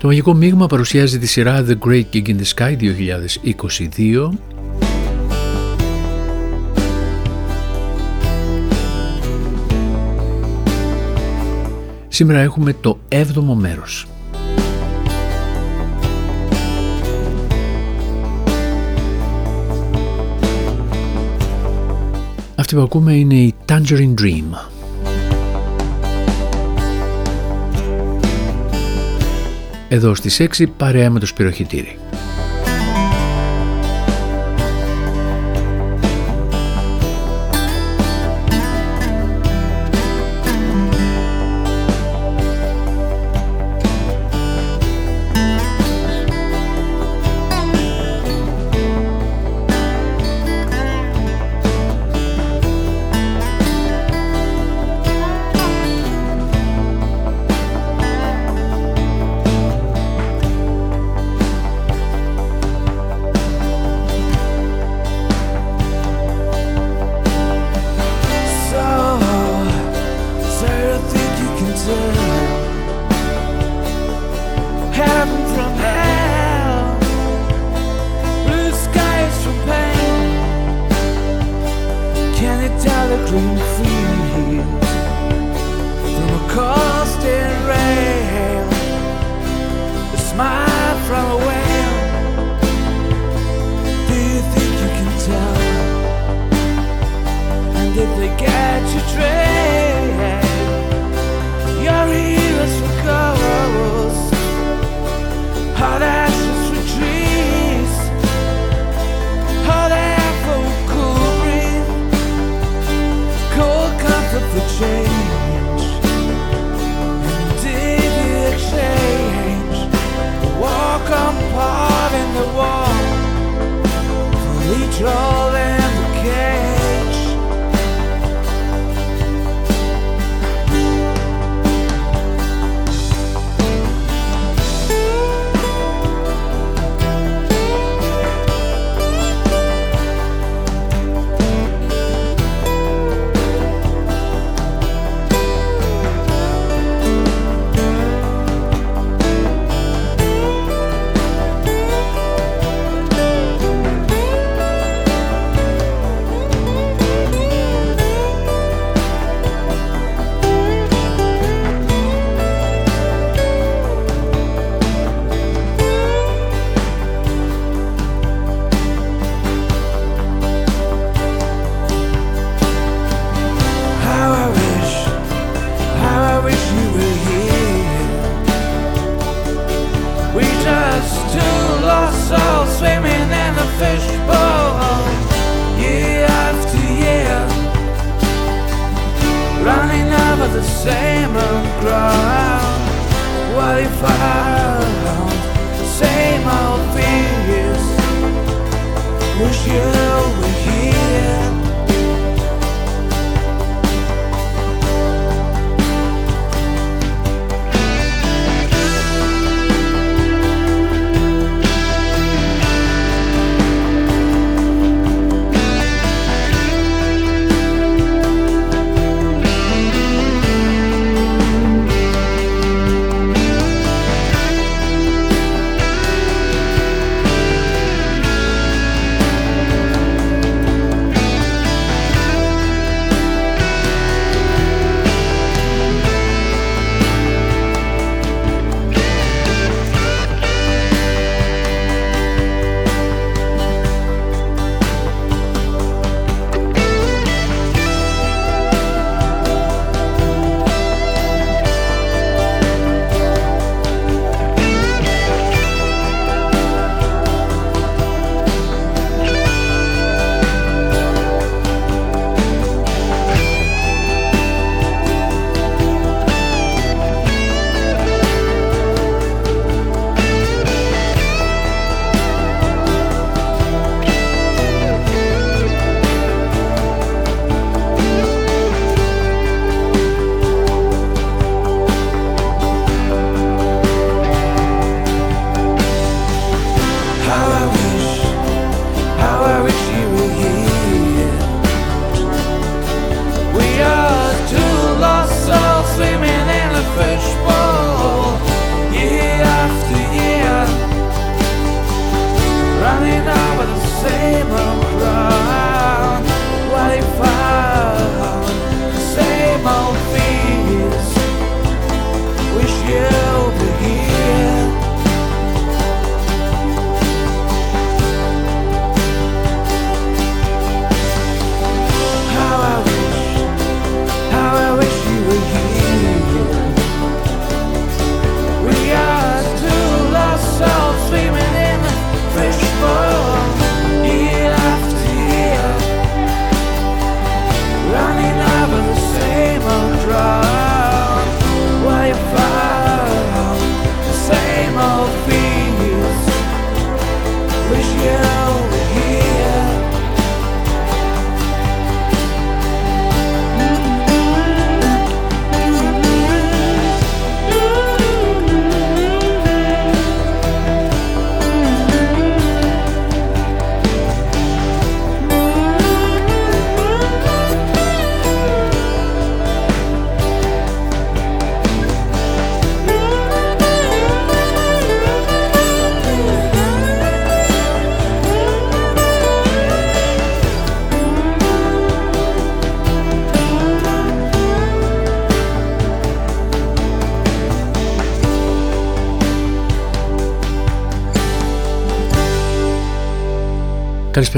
Το Μαγικό Μείγμα παρουσιάζει τη σειρά The Great Gig in the Sky 2022 Σήμερα έχουμε το 7ο μέρος. Αυτή που ακούμε είναι η Tangerine Dream. Εδώ στις 6 παρέα με το σπυροχητήρι.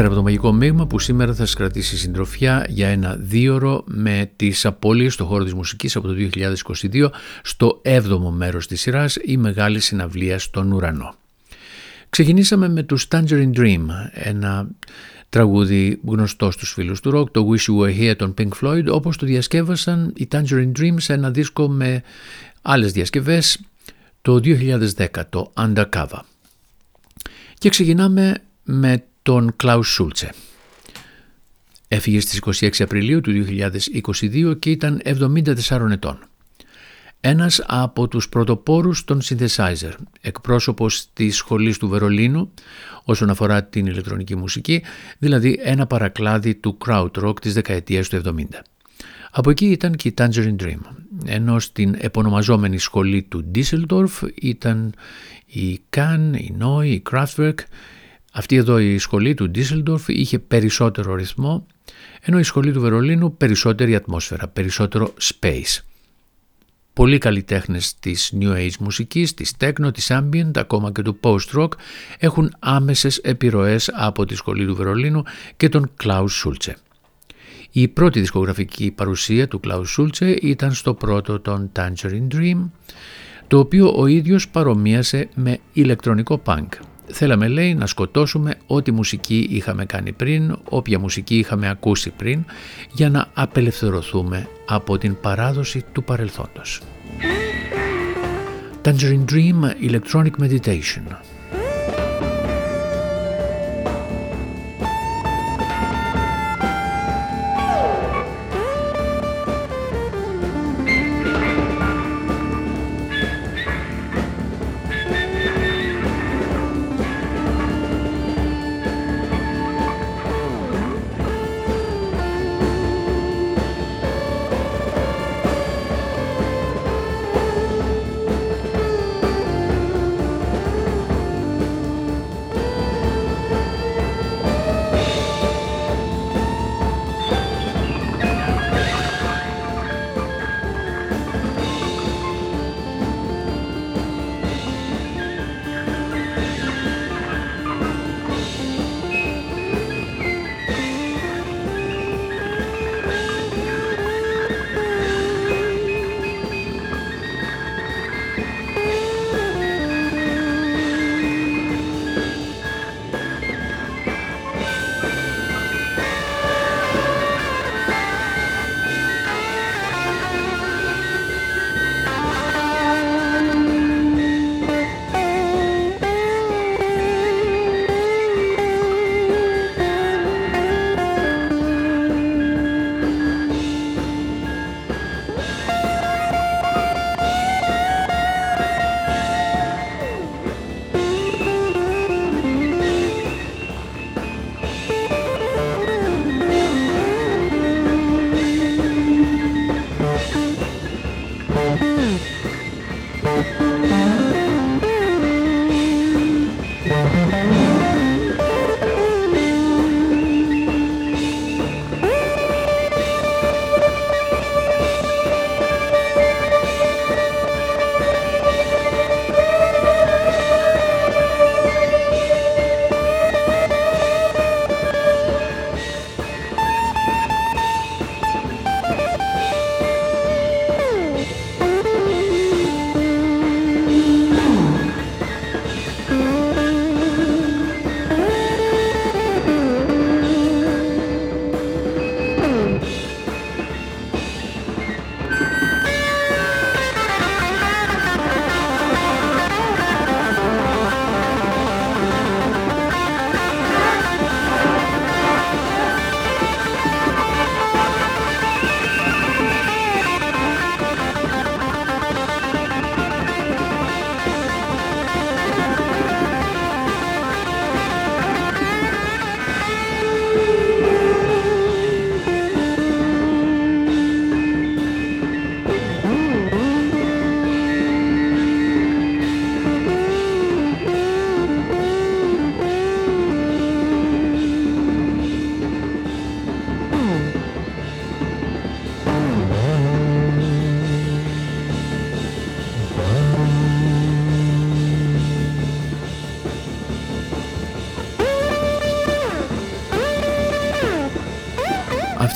Καλησπέρα από το Μαγικό Μείγμα που σήμερα θα σας κρατήσει συντροφιά για ένα δίωρο με τις απώλειες στο χώρο της μουσικής από το 2022 στο 7ο μέρος της σειράς η Μεγάλη Συναυλία στον Ουρανό. Ξεκινήσαμε με τους Tangerine Dream, ένα τραγούδι γνωστό στους φίλους του ροκ, το Wish You Were Here των Pink Floyd, όπως το διασκεύασαν οι Tangerine Dream σε ένα δίσκο με άλλες διασκευές το 2010, το Undercover. Και ξεκινάμε με τον Κλάους Σούλτσε. Έφυγε στις 26 Απριλίου του 2022 και ήταν 74 ετών. Ένας από τους πρωτοπόρους των synthesizer, εκπρόσωπος της σχολής του Βερολίνου όσον αφορά την ηλεκτρονική μουσική, δηλαδή ένα παρακλάδι του crowd rock της δεκαετίας του 70. Από εκεί ήταν και η Tangerine Dream, ενώ στην επωνομαζόμενη σχολή του Düsseldorf ήταν η Kahn, η Neu, η Kraftwerk, αυτή εδώ η σχολή του Ντίσελντορφ είχε περισσότερο ρυθμό, ενώ η σχολή του Βερολίνου περισσότερη ατμόσφαιρα, περισσότερο space. Πολλοί καλλιτέχνε της New Age μουσικής, της Techno, της Ambient, ακόμα και του Post Rock έχουν άμεσες επιρροές από τη σχολή του Βερολίνου και τον Klaus Schulze. Η πρώτη δισκογραφική παρουσία του Klaus Schulze ήταν στο πρώτο των Tangerine Dream, το οποίο ο ίδιος παρομοίασε με ηλεκτρονικό punk. Θέλαμε λέει να σκοτώσουμε ό,τι μουσική είχαμε κάνει πριν, όποια μουσική είχαμε ακούσει πριν, για να απελευθερωθούμε από την παράδοση του παρελθόντος. Tangerine Dream Electronic Meditation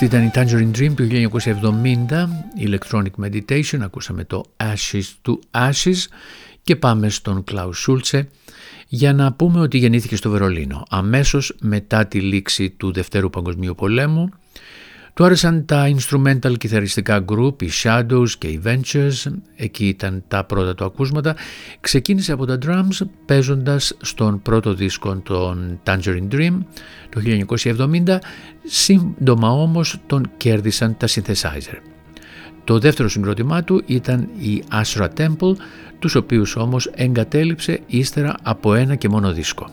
ήταν η Tangerine Dream του 1970, Electronic Meditation, ακούσαμε το Ashes to Ashes και πάμε στον Klaus Schulze για να πούμε ότι γεννήθηκε στο Βερολίνο. Αμέσως μετά τη λήξη του Δευτέρου Παγκοσμίου Πολέμου του άρεσαν τα instrumental κιθαριστικά group, οι Shadows και οι Ventures, εκεί ήταν τα πρώτα του ακούσματα. Ξεκίνησε από τα drums παίζοντας στον πρώτο δίσκο των Tangerine Dream το 1970, σύντομα όμως τον κέρδισαν τα synthesizer. Το δεύτερο συγκρότημά του ήταν η Asra Temple, τους οποίους όμως εγκατέλειψε ύστερα από ένα και μόνο δίσκο.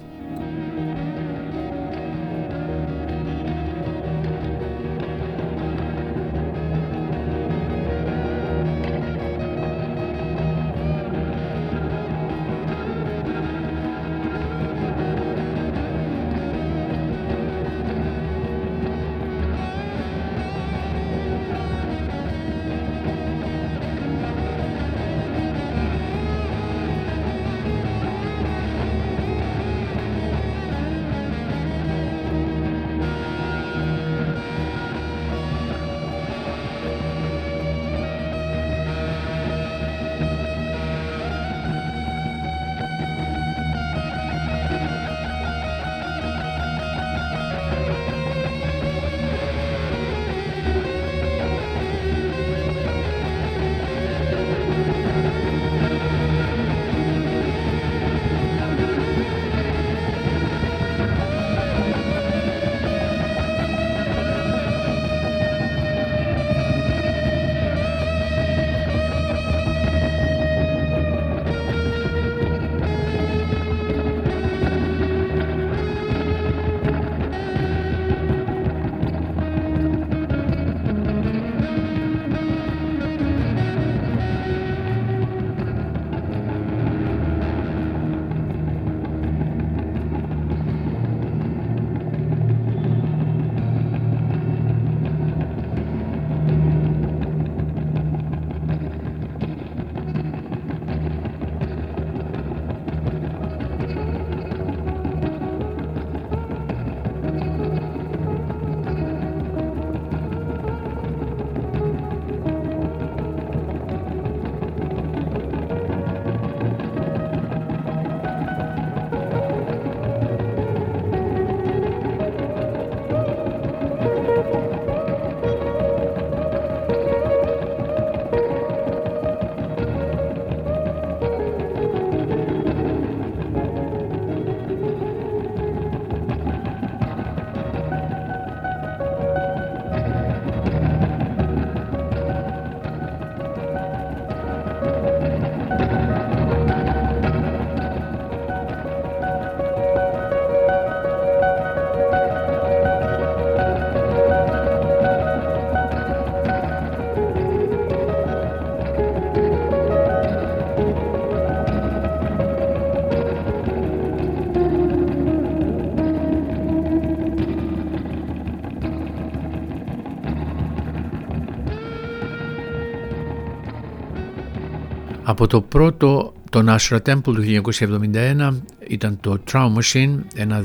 Από το πρώτο, τον Ashra Temple του 1971 ήταν το Traum Machine, ένα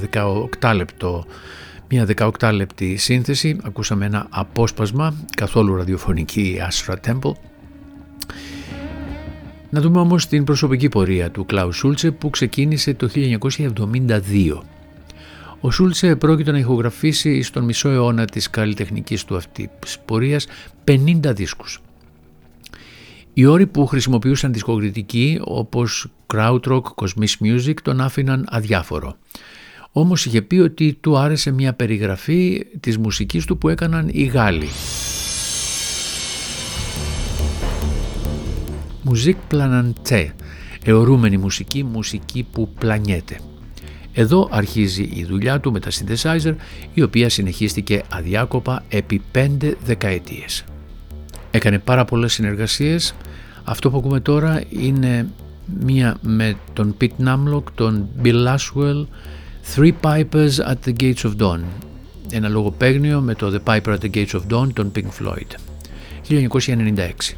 18 λεπτό, μια 18 λεπτή σύνθεση. Ακούσαμε ένα απόσπασμα, καθόλου ραδιοφωνική Ashra Temple. Να δούμε όμως την προσωπική πορεία του Κλάους Σούλτσε που ξεκίνησε το 1972. Ο Σούλτσε πρόκειται να ηχογραφήσει στον μισό αιώνα της καλλιτεχνικής του αυτής πορείας 50 δίσκους. Οι όροι που χρησιμοποιούσαν δισκοκριτικοί όπως Krautrock, Cosmic Music τον άφηναν αδιάφορο. Όμως είχε πει ότι του άρεσε μια περιγραφή της μουσικής του που έκαναν οι Γάλλοι. Μουζίκ πλαναντέ, αιωρούμενη μουσική, μουσική που πλανιέται. Εδώ αρχίζει η δουλειά του με τα synthesizer, η οποία συνεχίστηκε αδιάκοπα επί πέντε δεκαετίες. Έκανε πάρα πολλές συνεργασίες. Αυτό που ακούμε τώρα είναι μία με τον Pete Namlock, τον Bill Laswell, Three Pipers at the Gates of Dawn. Ένα λογοπαίγνιο με το The Piper at the Gates of Dawn, τον Pink Floyd. 1996.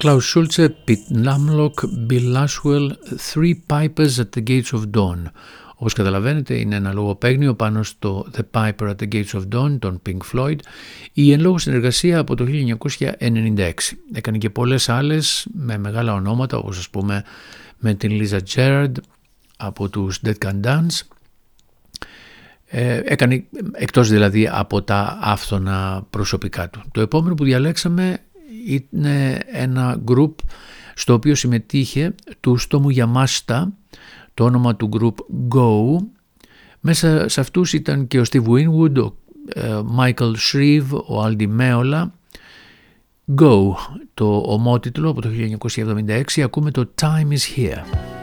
Klaus Schulze, Pete Namlock, Bill Laswell, Three Pipers at the Gates of Dawn. Όπως καταλαβαίνετε είναι ένα λογοπαίγνιο πάνω στο The Piper at the Gates of Dawn των Pink Floyd η εν λόγω συνεργασία από το 1996. Έκανε και πολλές άλλες με μεγάλα ονόματα όπως ας πούμε με την Lisa Gerard από τους Dead Can Dance ε, έκανε εκτός δηλαδή από τα άφθονα προσωπικά του. Το επόμενο που διαλέξαμε είναι ένα γκρουπ στο οποίο συμμετείχε του Στόμου Γιαμάστα, το όνομα του γκρουπ Go. Μέσα σε αυτούς ήταν και ο Steve Winwood, ο Michael Shreve, ο Aldi Meola. Go, το ομότιτλο από το 1976, ακούμε το Time is Here.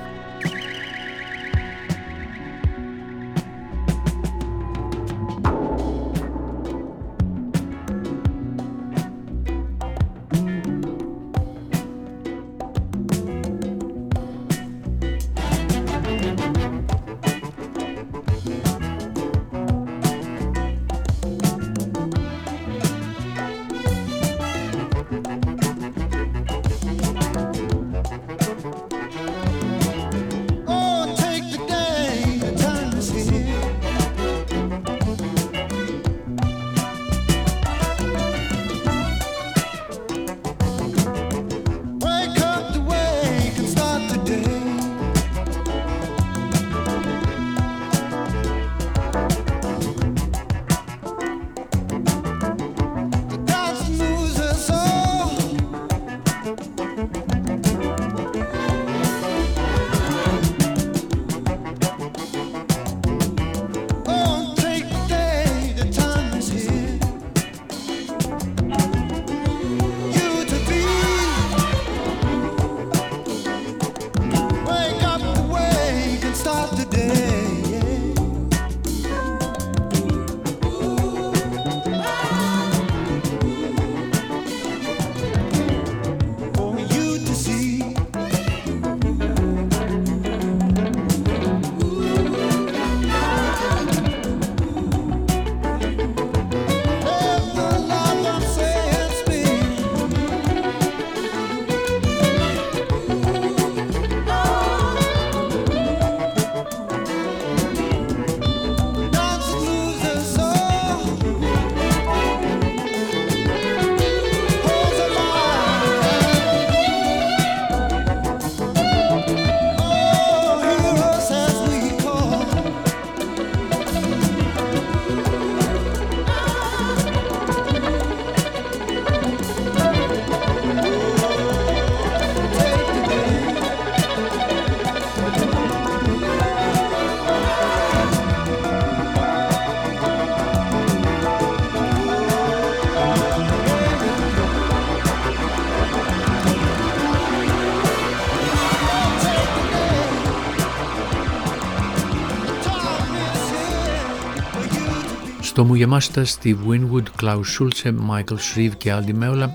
Στο Μουγεμάστα Steve Winwood, Klaus Schulze, Michael Shreve και Aldi Meola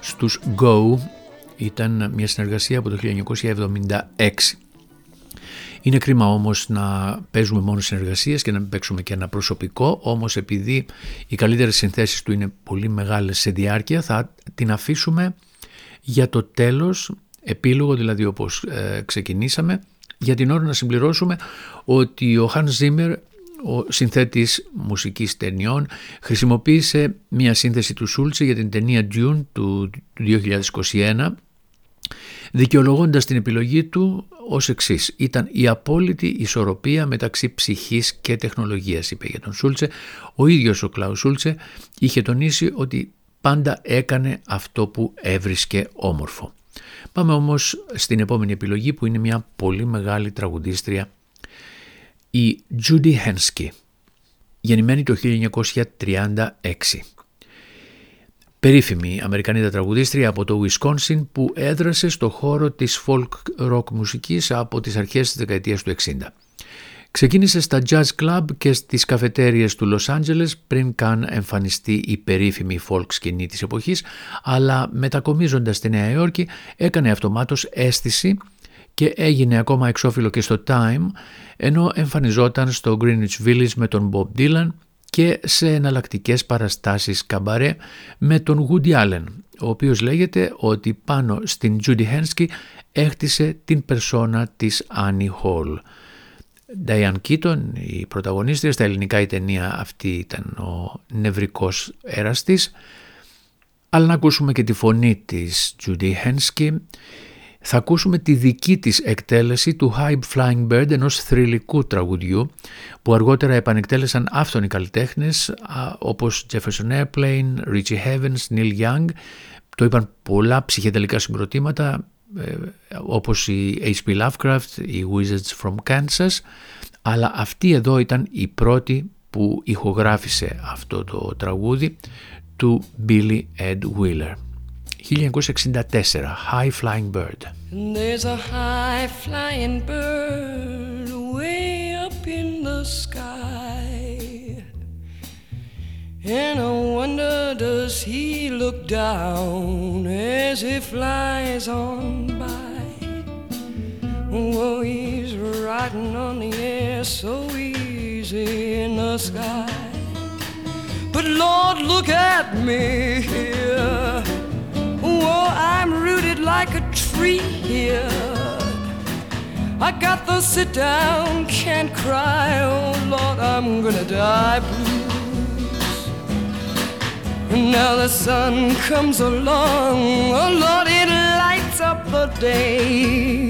στους Go ήταν μια συνεργασία από το 1976. Είναι κρίμα όμως να παίζουμε μόνο συνεργασίες και να μην παίξουμε και ένα προσωπικό, όμως επειδή οι καλύτερες συνθέσεις του είναι πολύ μεγάλες σε διάρκεια θα την αφήσουμε για το τέλος, επίλογο δηλαδή όπως ε, ξεκινήσαμε, για την ώρα να συμπληρώσουμε ότι ο Hans Zimmer ο συνθέτης μουσικής ταινιών χρησιμοποίησε μια σύνθεση του Σούλτσε για την ταινία Dune του 2021 δικαιολογώντας την επιλογή του ως εξής. Ήταν η απόλυτη ισορροπία μεταξύ ψυχής και τεχνολογίας, είπε για τον Σούλτσε. Ο ίδιος ο Κλάους Σούλτσε είχε τονίσει ότι πάντα έκανε αυτό που έβρισκε όμορφο. Πάμε όμως στην επόμενη επιλογή που είναι μια πολύ μεγάλη τραγουδίστρια η Judy Henske, γεννημένη το 1936. Περίφημη Αμερικανίδα τραγουδίστρια από το Wisconsin που έδρασε στο χώρο της folk rock μουσικής από τις αρχές της δεκαετίας του 60. Ξεκίνησε στα jazz club και στις καφετέριες του Λος Άντζελες πριν καν εμφανιστεί η περίφημη folk σκηνή της εποχής, αλλά μετακομίζοντας στη Νέα Υόρκη έκανε αυτομάτως αίσθηση και έγινε ακόμα εξώφυλλο και στο Time, ενώ εμφανιζόταν στο Greenwich Village με τον Bob Dylan και σε εναλλακτικές παραστάσεις καμπαρέ με τον Woody Allen, ο οποίος λέγεται ότι πάνω στην Judy Henske έχτισε την περσόνα της Annie Hall. Diane Keaton, η πρωταγωνίστρια, στα ελληνικά η ταινία αυτή ήταν ο νευρικός έραστης, αλλά να ακούσουμε και τη φωνή της Judy Henske θα ακούσουμε τη δική της εκτέλεση του High Flying Bird ενός θρηλυκού τραγουδιού που αργότερα επανεκτέλεσαν άφθονοι καλλιτέχνες όπως Jefferson Airplane, Richie Havens, Neil Young το είπαν πολλά ψυχεδελικά συγκροτήματα ε, όπως η H.P. Lovecraft, οι Wizards from Kansas αλλά αυτή εδώ ήταν η πρώτη που ηχογράφησε αυτό το τραγούδι του Billy Ed Wheeler. 1964, High Flying Bird. There's a high flying bird way up in the sky. And I wonder does he look down as he flies on by? Oh, he's riding on the air so easy in the sky. But Lord, look at me here. Oh, I'm rooted like a tree here. I got the sit down, can't cry. Oh Lord, I'm gonna die blues. And now the sun comes along. Oh Lord, it lights up the day.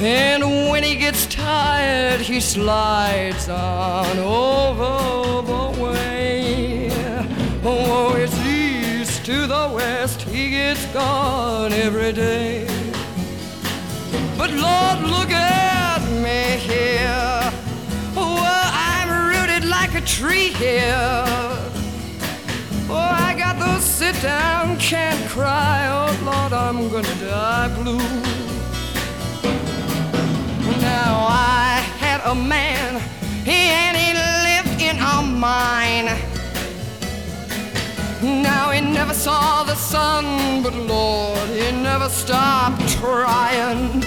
And when he gets tired, he slides on over the way. Oh, oh it's to the west, he gets gone every day. But Lord, look at me here. Well, I'm rooted like a tree here. Oh, I got those sit down, can't cry. Oh, Lord, I'm gonna die blue. Now I had a man, he lived in a mine. Now he never saw the sun, but Lord, he never stopped trying.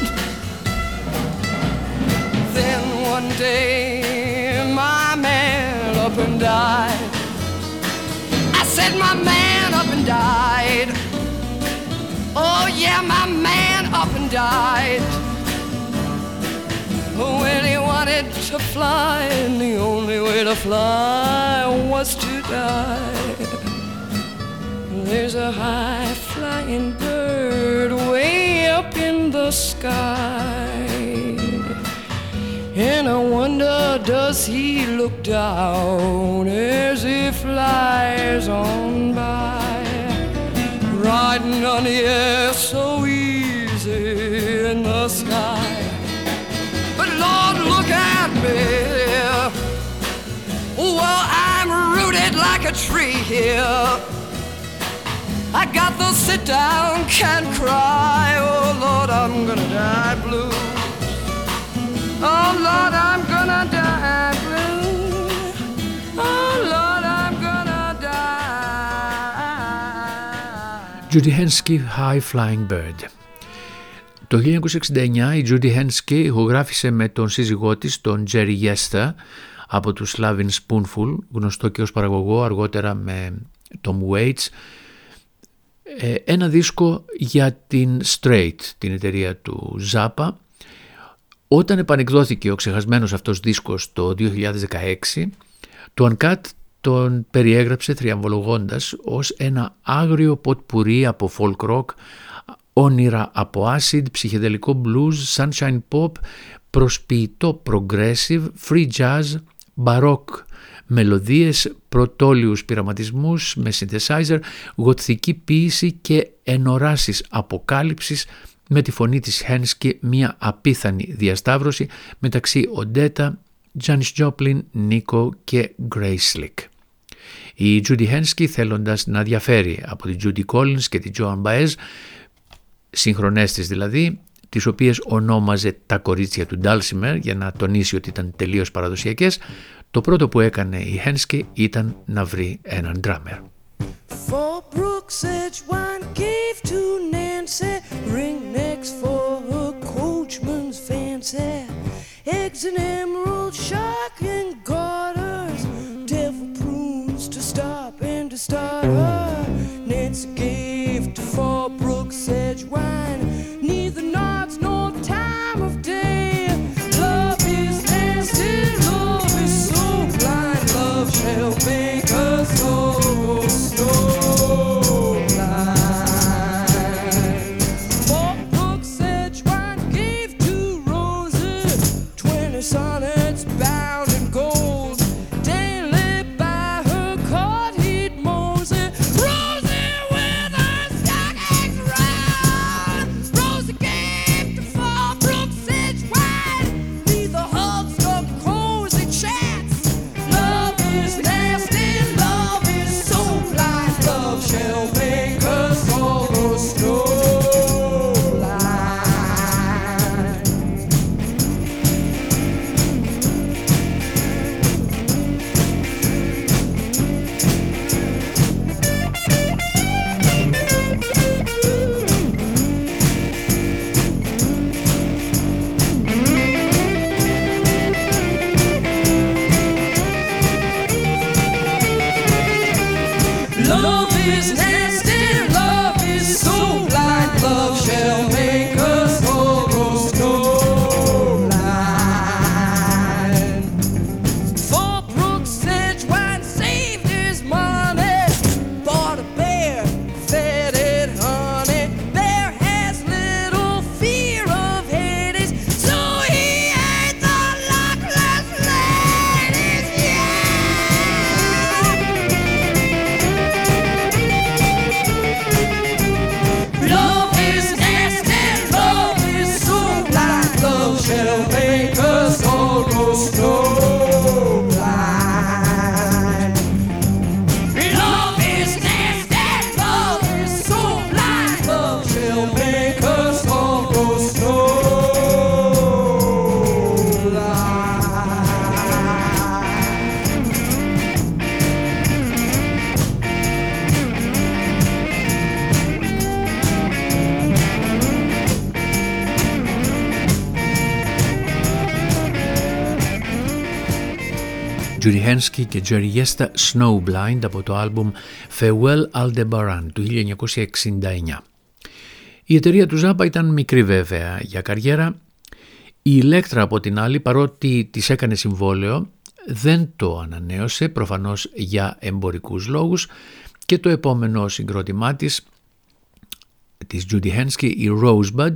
Then one day, my man up and died. I said, my man up and died. Oh, yeah, my man up and died. When he wanted to fly, and the only way to fly was to die. There's a high flying bird way up in the sky. And I wonder, does he look down as he flies on by? Riding on the air so easy in the sky. But Lord, look at me. Well, I'm rooted like a tree here. I got the sit down, can't cry. Oh Lord, I'm gonna die blue. Oh Lord, I'm gonna die blue. Oh Lord, I'm gonna die. Judy Henske, High Flying Bird. Το 1969 η Judy Henske ηχογράφησε με τον σύζυγό της, τον Jerry Yester, από τους Slavin Spoonful, γνωστό και ως παραγωγό αργότερα με Tom Waits, ε, ένα δίσκο για την Straight, την εταιρεία του Zappa. Όταν επανεκδόθηκε ο ξεχασμένος αυτός δίσκος το 2016, το Uncut τον περιέγραψε θριαμβολογώντας ως ένα άγριο ποτπουρί από folk rock, όνειρα από acid, ψυχεδελικό blues, sunshine pop, προσποιητό progressive, free jazz, baroque μελωδίες, πρωτόλιους πειραματισμούς με synthesizer, γοτθική ποίηση και ενοράσεις αποκάλυψης με τη φωνή της Χένσκι μια απίθανη διασταύρωση μεταξύ Οντέτα, Τζάνις Τζόπλιν, Νίκο και Γκρέισλικ. Η Τζούντι Χένσκι θέλοντας να διαφέρει από την Τζούντι Κόλλινς και την Τζόαν Μπαέζ, συγχρονές της δηλαδή, τις οποίες ονόμαζε τα κορίτσια του Ντάλσιμερ για να τονίσει ότι ήταν τελείως παραδοσιακές, το πρώτο που έκανε η Χένσκι ήταν να βρει έναν ντράμερ. For Brooks gave to Nancy Ring necks for her coachman's fancy Eggs and shark Hensky και Jerry Yesta Snowblind από το άλμπουμ Farewell Aldebaran του 1969. Η εταιρεία του Ζάπα ήταν μικρή βέβαια για καριέρα. Η Ηλέκτρα από την άλλη παρότι της έκανε συμβόλαιο δεν το ανανέωσε προφανώς για εμπορικούς λόγους και το επόμενο συγκρότημά της της Judy Hensky, η Rosebud,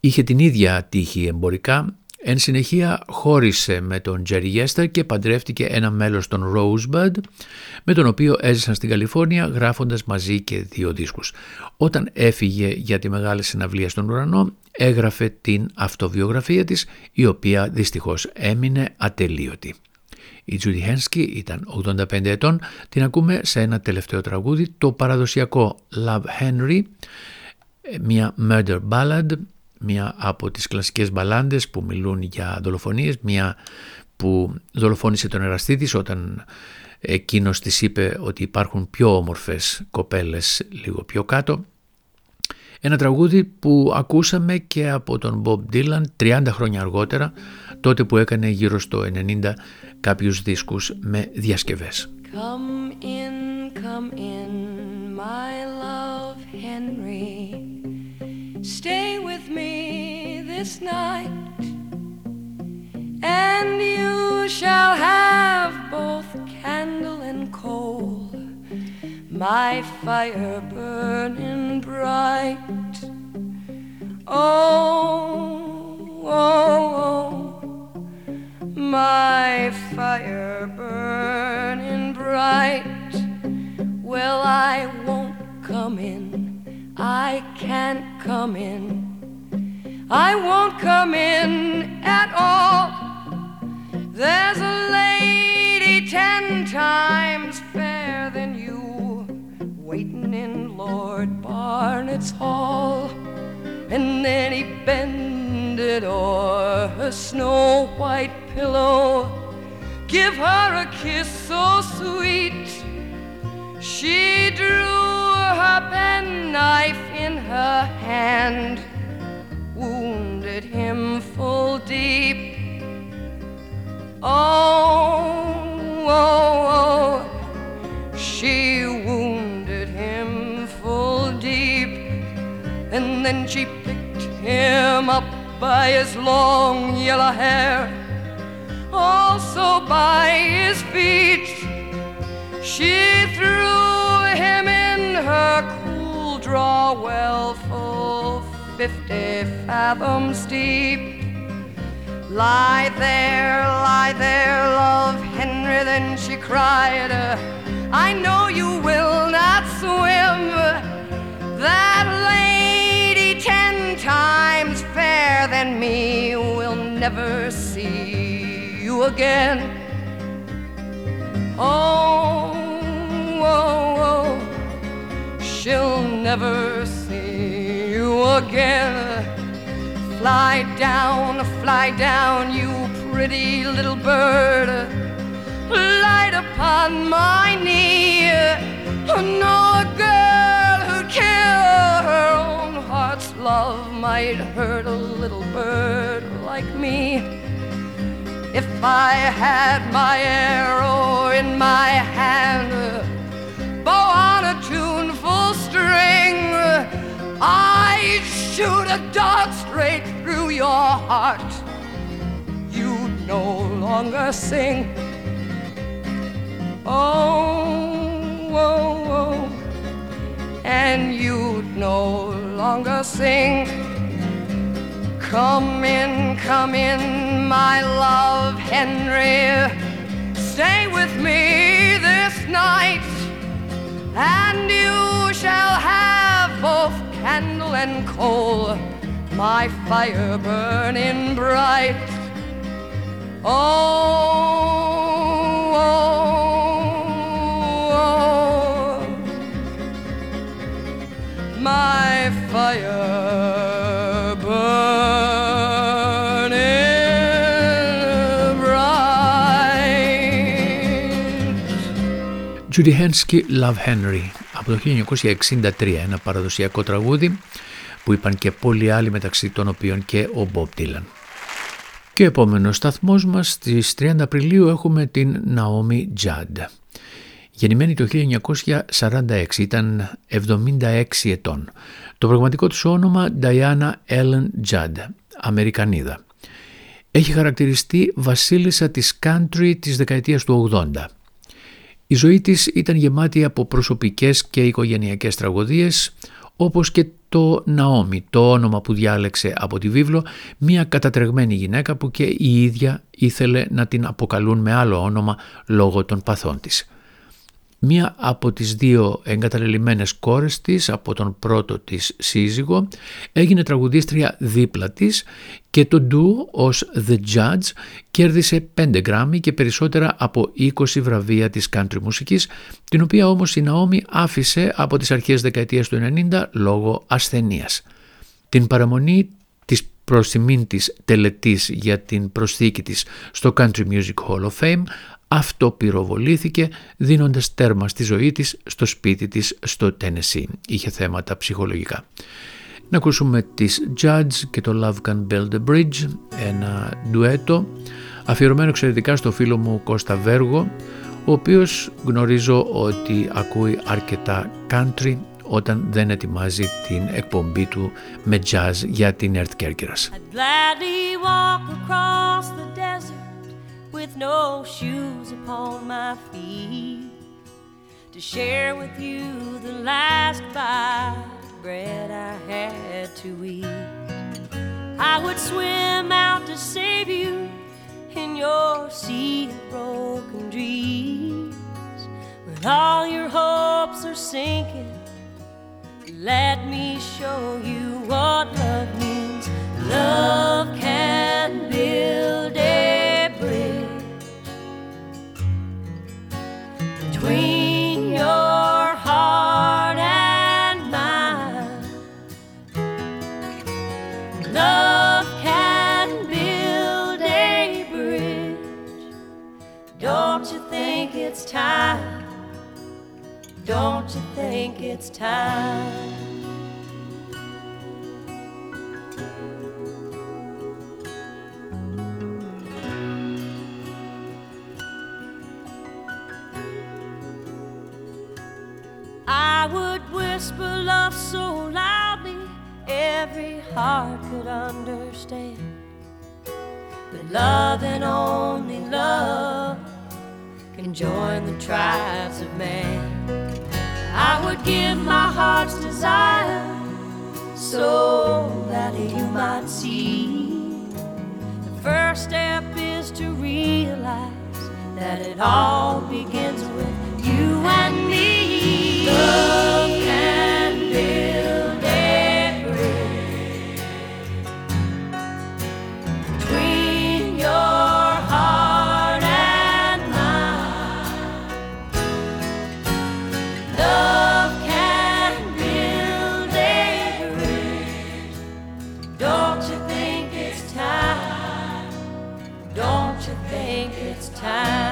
είχε την ίδια τύχη εμπορικά Εν συνεχεία χώρισε με τον Jerry Yester και παντρεύτηκε ένα μέλος των Rosebud με τον οποίο έζησαν στην Καλιφόρνια γράφοντας μαζί και δύο δίσκους. Όταν έφυγε για τη μεγάλη συναυλία στον ουρανό έγραφε την αυτοβιογραφία της η οποία δυστυχώς έμεινε ατελείωτη. Η Judy Hensky ήταν 85 ετών, την ακούμε σε ένα τελευταίο τραγούδι, το παραδοσιακό Love Henry, μια murder ballad μία από τις κλασικές μπαλάντες που μιλούν για δολοφονίες, μία που δολοφόνησε τον εραστή της όταν εκείνος της είπε ότι υπάρχουν πιο όμορφες κοπέλες λίγο πιο κάτω. Ένα τραγούδι που ακούσαμε και από τον Bob Dylan 30 χρόνια αργότερα, τότε που έκανε γύρω στο 90 κάποιους δίσκους με διασκευές. Come in, come in, my love Henry. Stay with me this night, and you shall have both candle and coal, my fire burning bright. Oh, oh, oh, my fire burning bright. Well, I won't come in I can't come in. I won't come in at all. There's a lady ten times fairer than you waiting in Lord Barnett's hall. And then he bended o'er her snow white pillow. Give her a kiss so sweet. She drew her penknife in her hand, wounded him full deep. Oh, oh, oh, she wounded him full deep, and then she picked him up by his long yellow hair, also by his feet. She threw him in her cool draw well full fifty fathoms deep. Lie there, lie there, love Henry. Then she cried, uh, I know you will not swim. That lady ten times fairer than me will never see you again. Oh, oh, oh, she'll never again. Fly down, fly down, you pretty little bird. Light upon my knee. No, girl who'd kill her own heart's love might hurt a little bird like me. If I had my arrow in my hand, bow on a string, I'd shoot a dart straight through your heart. You'd no longer sing. Oh, oh, oh, and you'd no longer sing. Come in, come in, my love, Henry. Stay with me this night, and you shall have both candle and coal, my fire burning bright. Oh, oh, oh, my fire. Judy Hensky Love Henry από το 1963, ένα παραδοσιακό τραγούδι που είπαν και πολλοί άλλοι μεταξύ των οποίων και ο Bob Dylan. Και ο επόμενος σταθμός μας στις 30 Απριλίου έχουμε την Naomi Judd. Γεννημένη το 1946, ήταν 76 ετών. Το πραγματικό του όνομα Diana Ellen Judd, Αμερικανίδα. Έχει χαρακτηριστεί βασίλισσα της country της δεκαετίας του 80. Η ζωή της ήταν γεμάτη από προσωπικές και οικογενειακές τραγωδίες, όπως και το Ναόμι, το όνομα που διάλεξε από τη βίβλο, μια κατατρεγμένη γυναίκα που και η ίδια ήθελε να την αποκαλούν με άλλο όνομα λόγω των παθών της. Μία από τις δύο εγκαταλελειμμένες κόρες της από τον πρώτο της σύζυγο έγινε τραγουδίστρια δίπλα της και το ντου ως The Judge κέρδισε 5 γράμμι και περισσότερα από 20 βραβεία της country μουσικής την οποία όμως η Ναόμη άφησε από τις αρχές δεκαετίας του 90 λόγω ασθενείας. Την παραμονή της προς της τελετής για την προσθήκη της στο Country Music Hall of Fame αυτοπυροβολήθηκε δίνοντας τέρμα στη ζωή της στο σπίτι της στο Tennessee. Είχε θέματα ψυχολογικά. Να ακούσουμε τις Judge και το Love Can Build a Bridge, ένα ντουέτο αφιερωμένο εξαιρετικά στο φίλο μου Κώστα Βέργο, ο οποίος γνωρίζω ότι ακούει αρκετά country όταν δεν ετοιμάζει την εκπομπή του με jazz για την Earth Kerkeras. With no shoes upon my feet to share with you the last bite of bread I had to eat. I would swim out to save you in your sea of broken dreams. When all your hopes are sinking, let me show you what love means. Love can build a between your heart and mine. Love can build a bridge. Don't you think it's time? Don't you think it's time? I would whisper love so loudly every heart could understand. But love and only love can join the tribes of man. I would give my heart's desire so that you might see the first step is to realize that it all begins with you and me. Don't you think it's time?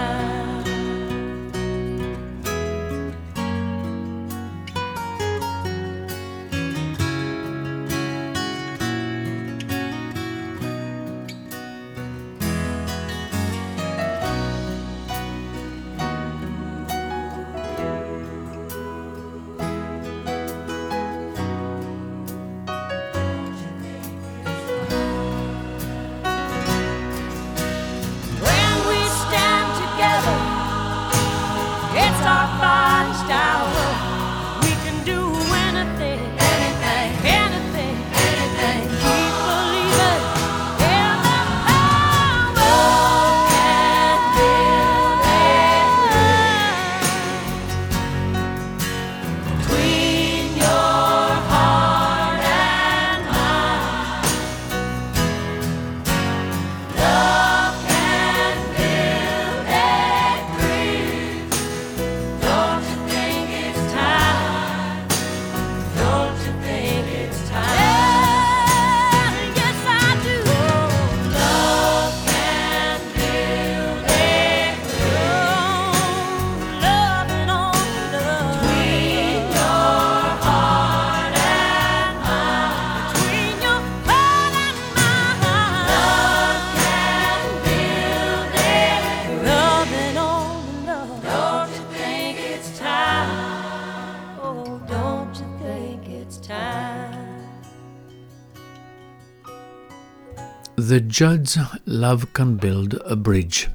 The Judge Love Can Build a Bridge.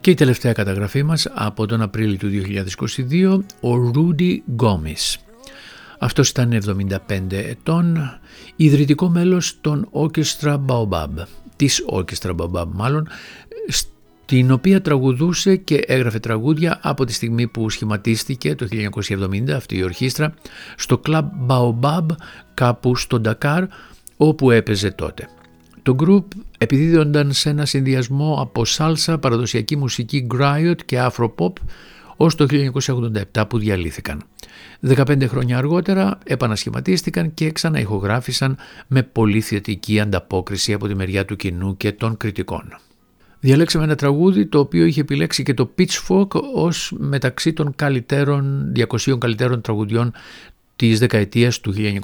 Και η τελευταία καταγραφή μας από τον Απρίλιο του 2022, ο Rudy Gomez. Αυτός ήταν 75 ετών, ιδρυτικό μέλος των Orchestra Baobab, της Orchestra Baobab μάλλον, στην οποία τραγουδούσε και έγραφε τραγούδια από τη στιγμή που σχηματίστηκε το 1970 αυτή η ορχήστρα στο κλαμπ Baobab κάπου στο Ντακάρ όπου έπαιζε τότε. Το group επιδίδονταν σε ένα συνδυασμό από σάλσα, παραδοσιακή μουσική griot και afro-pop ως το 1987 που διαλύθηκαν. 15 χρόνια αργότερα επανασχηματίστηκαν και ξαναηχογράφησαν με πολύ θετική ανταπόκριση από τη μεριά του κοινού και των κριτικών. Διαλέξαμε ένα τραγούδι το οποίο είχε επιλέξει και το Pitchfork ως μεταξύ των καλύτερων, 200 καλύτερων τραγουδιών της δεκαετίας του 1980.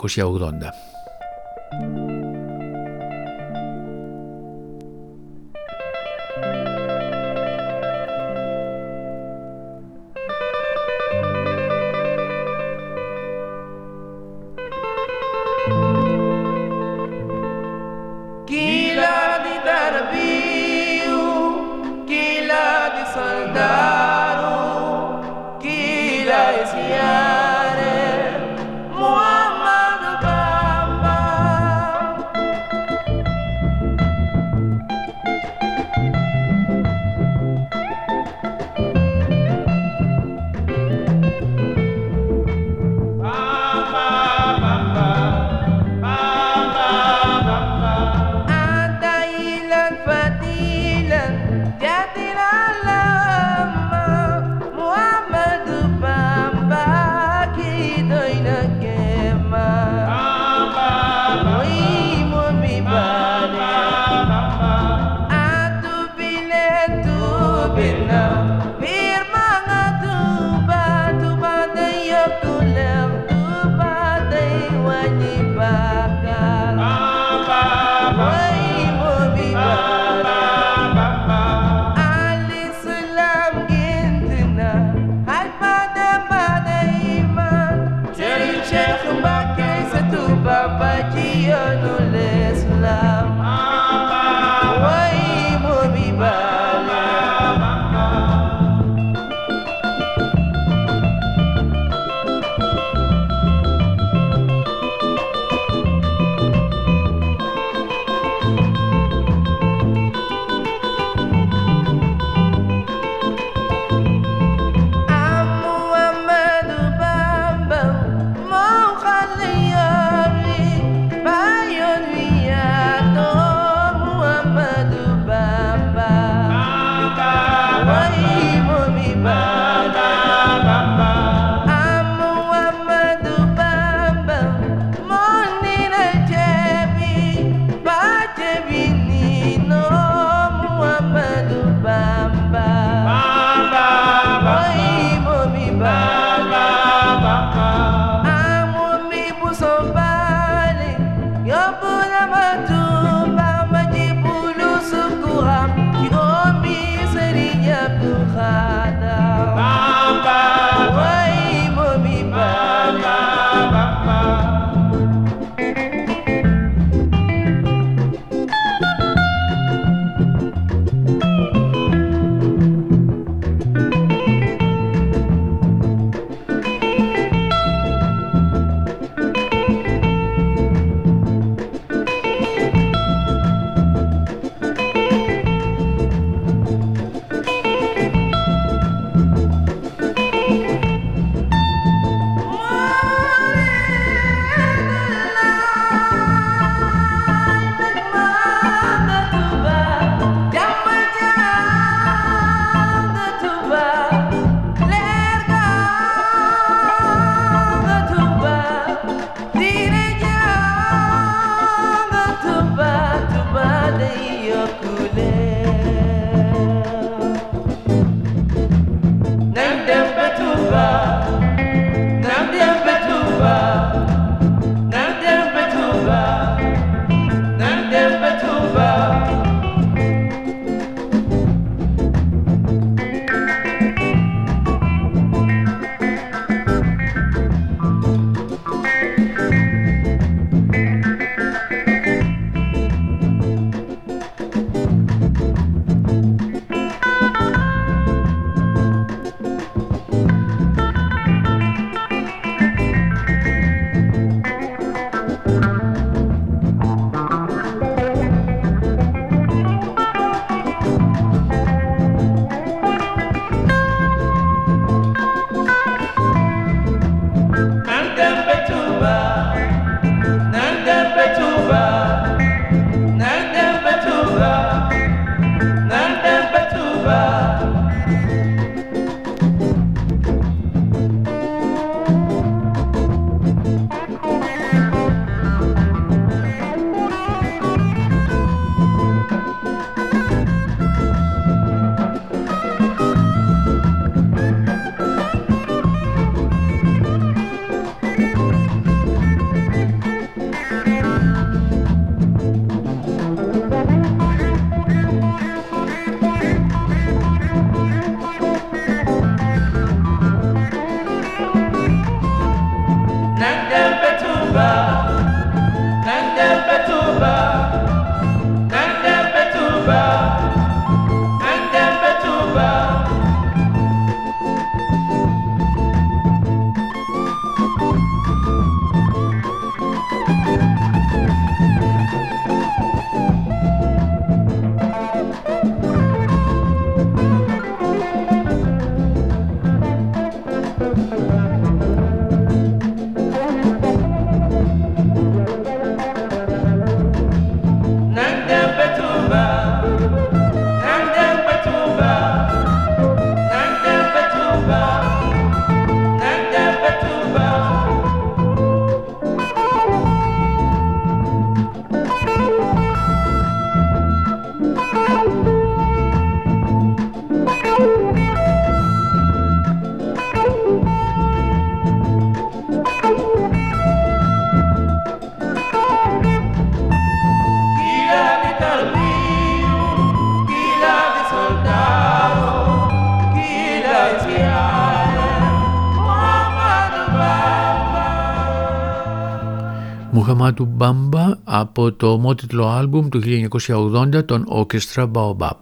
Μοχαμάτου Μπάμπα από το ομότιτλο άλμπουμ του 1980 των Orchestra Baobab.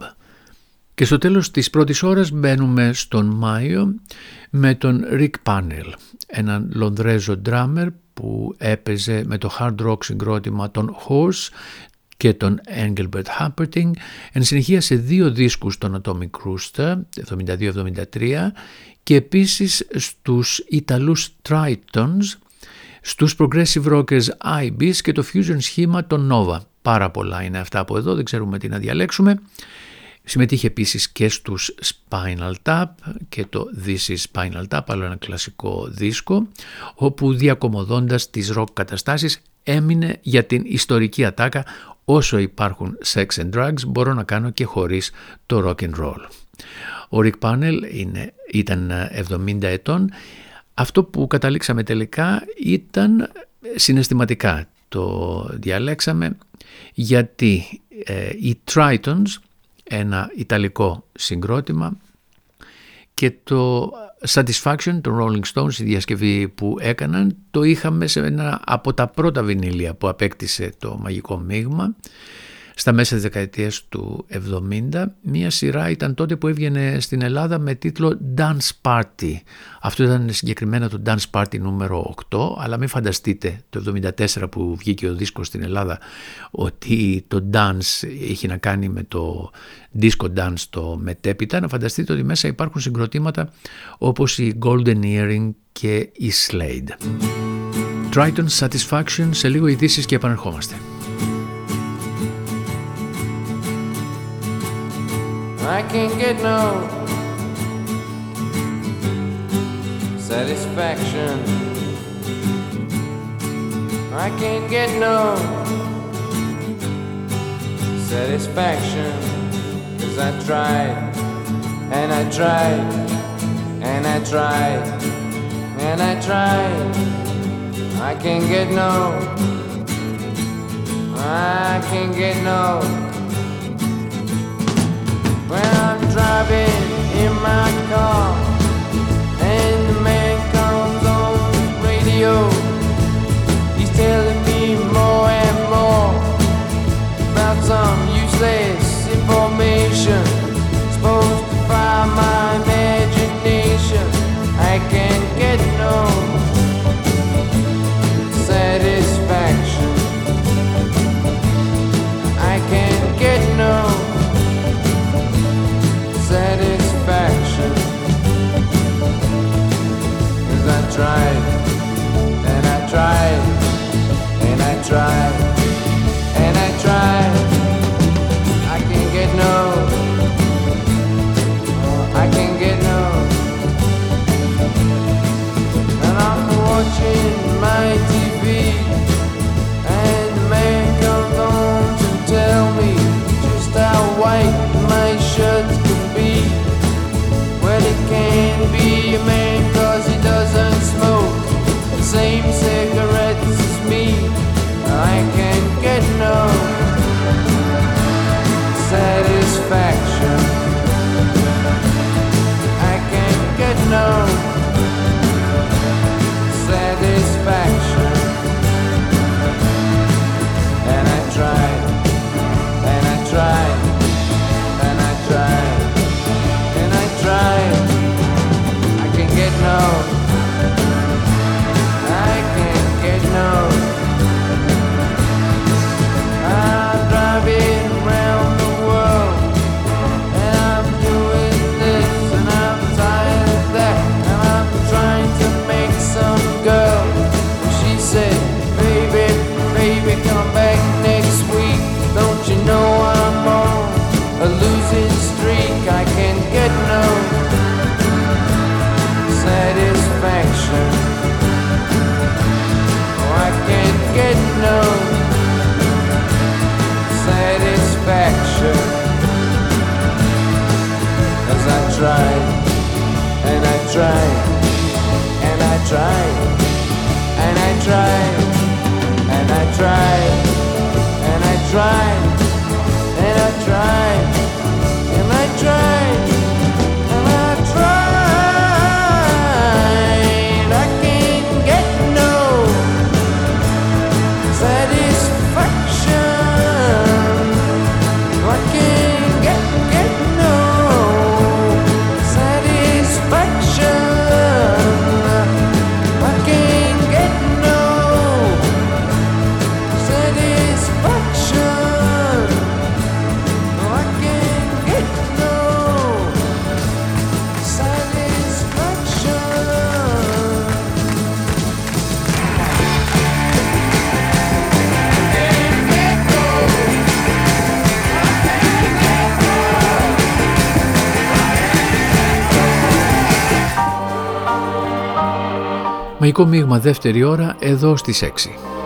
Και στο τέλος της πρώτης ώρας μπαίνουμε στον Μάιο με τον Rick Panel, έναν Λονδρέζο drummer που έπαιζε με το hard rock συγκρότημα των Horse και τον Engelbert Humperdinck εν συνεχεία σε δύο δίσκους των Atomic Rooster 72-73 και επίσης στους Ιταλούς Tritons στους Progressive Rockers IBs και το Fusion σχήμα των Nova. Πάρα πολλά είναι αυτά από εδώ, δεν ξέρουμε τι να διαλέξουμε. Συμμετείχε επίσης και στους Spinal Tap και το This is Spinal Tap, άλλο ένα κλασικό δίσκο, όπου διακομωδώντας τις rock καταστάσεις έμεινε για την ιστορική ατάκα όσο υπάρχουν sex and drugs μπορώ να κάνω και χωρίς το rock and roll. Ο Rick Panel είναι, ήταν 70 ετών. Αυτό που καταλήξαμε τελικά ήταν συναισθηματικά. Το διαλέξαμε γιατί ε, οι Tritons ένα ιταλικό συγκρότημα και το Satisfaction των Rolling Stones, η διασκευή που έκαναν, το είχαμε σε ένα από τα πρώτα βινίλια που απέκτησε το μαγικό μείγμα στα μέσα της δεκαετίας του 70. Μία σειρά ήταν τότε που έβγαινε στην Ελλάδα με τίτλο Dance Party. Αυτό ήταν συγκεκριμένα το Dance Party νούμερο 8, αλλά μην φανταστείτε το 74 που βγήκε ο δίσκος στην Ελλάδα ότι το dance είχε να κάνει με το disco dance το μετέπειτα. Να φανταστείτε ότι μέσα υπάρχουν συγκροτήματα όπως η Golden Earring και η Slade. Triton Satisfaction σε λίγο ειδήσεις και επανερχόμαστε. I can't get no satisfaction. I can't get no satisfaction. Cause I tried, and I tried, and I tried, and I tried. I can't get no, I can't get no driving in my car and the man comes on the radio. He's telling me more and more about some useless information. Supposed to fire my tried, and I tried, and I tried, strike Μαϊκό μείγμα δεύτερη ώρα εδώ στις 6.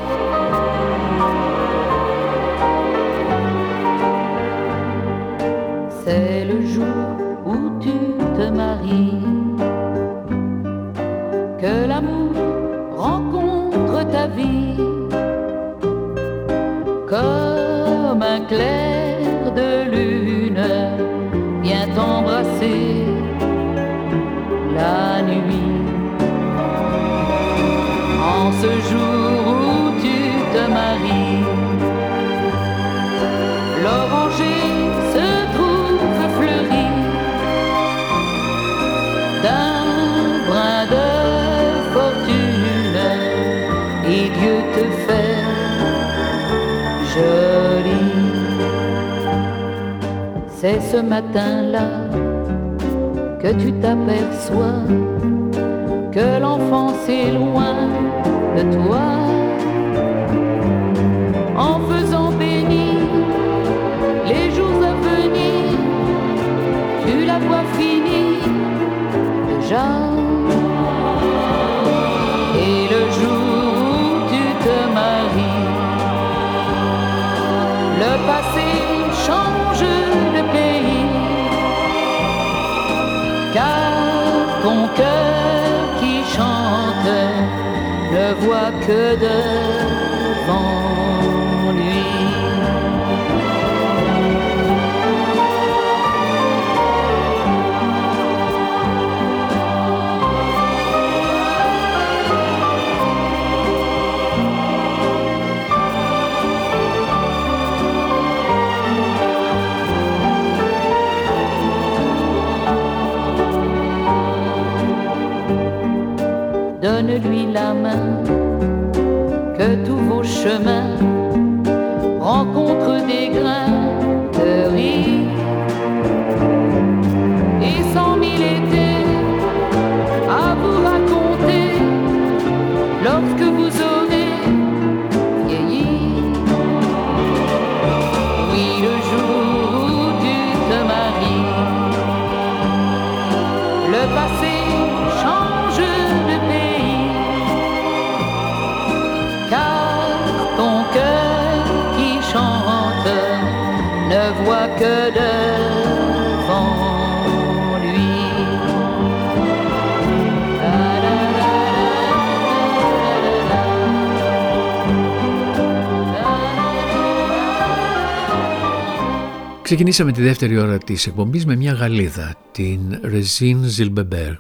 Ξεκινήσαμε τη δεύτερη ώρα της εκπομπής με μια Γαλλίδα, την Ρεζίν Ζιλμπεμπέρ.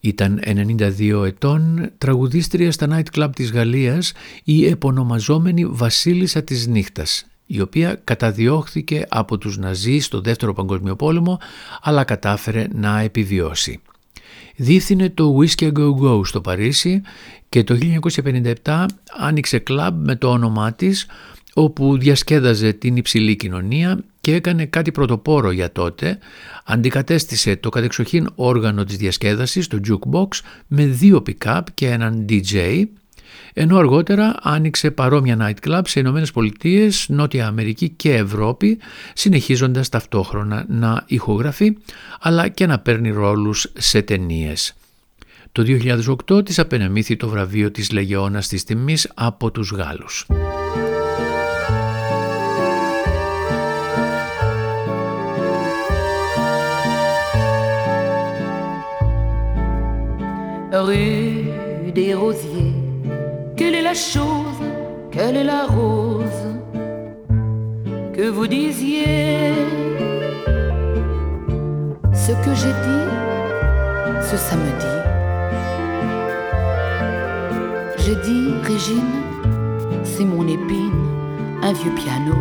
Ήταν 92 ετών, τραγουδίστρια στα night club της Γαλλίας, η επονομαζόμενη Βασίλισσα της Νύχτας, η οποία καταδιώχθηκε από τους Ναζί στο Δεύτερο Παγκόσμιο Πόλεμο, αλλά κατάφερε να επιβιώσει. Διεύθυνε το Whiskey Go Go στο Παρίσι και το 1957 άνοιξε κλαμπ με το όνομά της, όπου διασκέδαζε την υψηλή κοινωνία και έκανε κάτι πρωτοπόρο για τότε, αντικατέστησε το κατεξοχήν όργανο της διασκέδασης, το jukebox, με δύο pick-up και έναν DJ, ενώ αργότερα άνοιξε παρόμοια night club σε Ηνωμένες Πολιτείες, Νότια Αμερική και Ευρώπη, συνεχίζοντας ταυτόχρονα να ηχογραφεί, αλλά και να παίρνει ρόλους σε ταινίες. Το 2008 της απενεμήθη το βραβείο της Λεγεώνας της Τιμής από τους Γάλλους. Rue des Rosiers, quelle est la chose, quelle est la rose que vous disiez? Ce que j'ai dit ce samedi. J'ai dit, Régine, c'est mon épine, un vieux piano,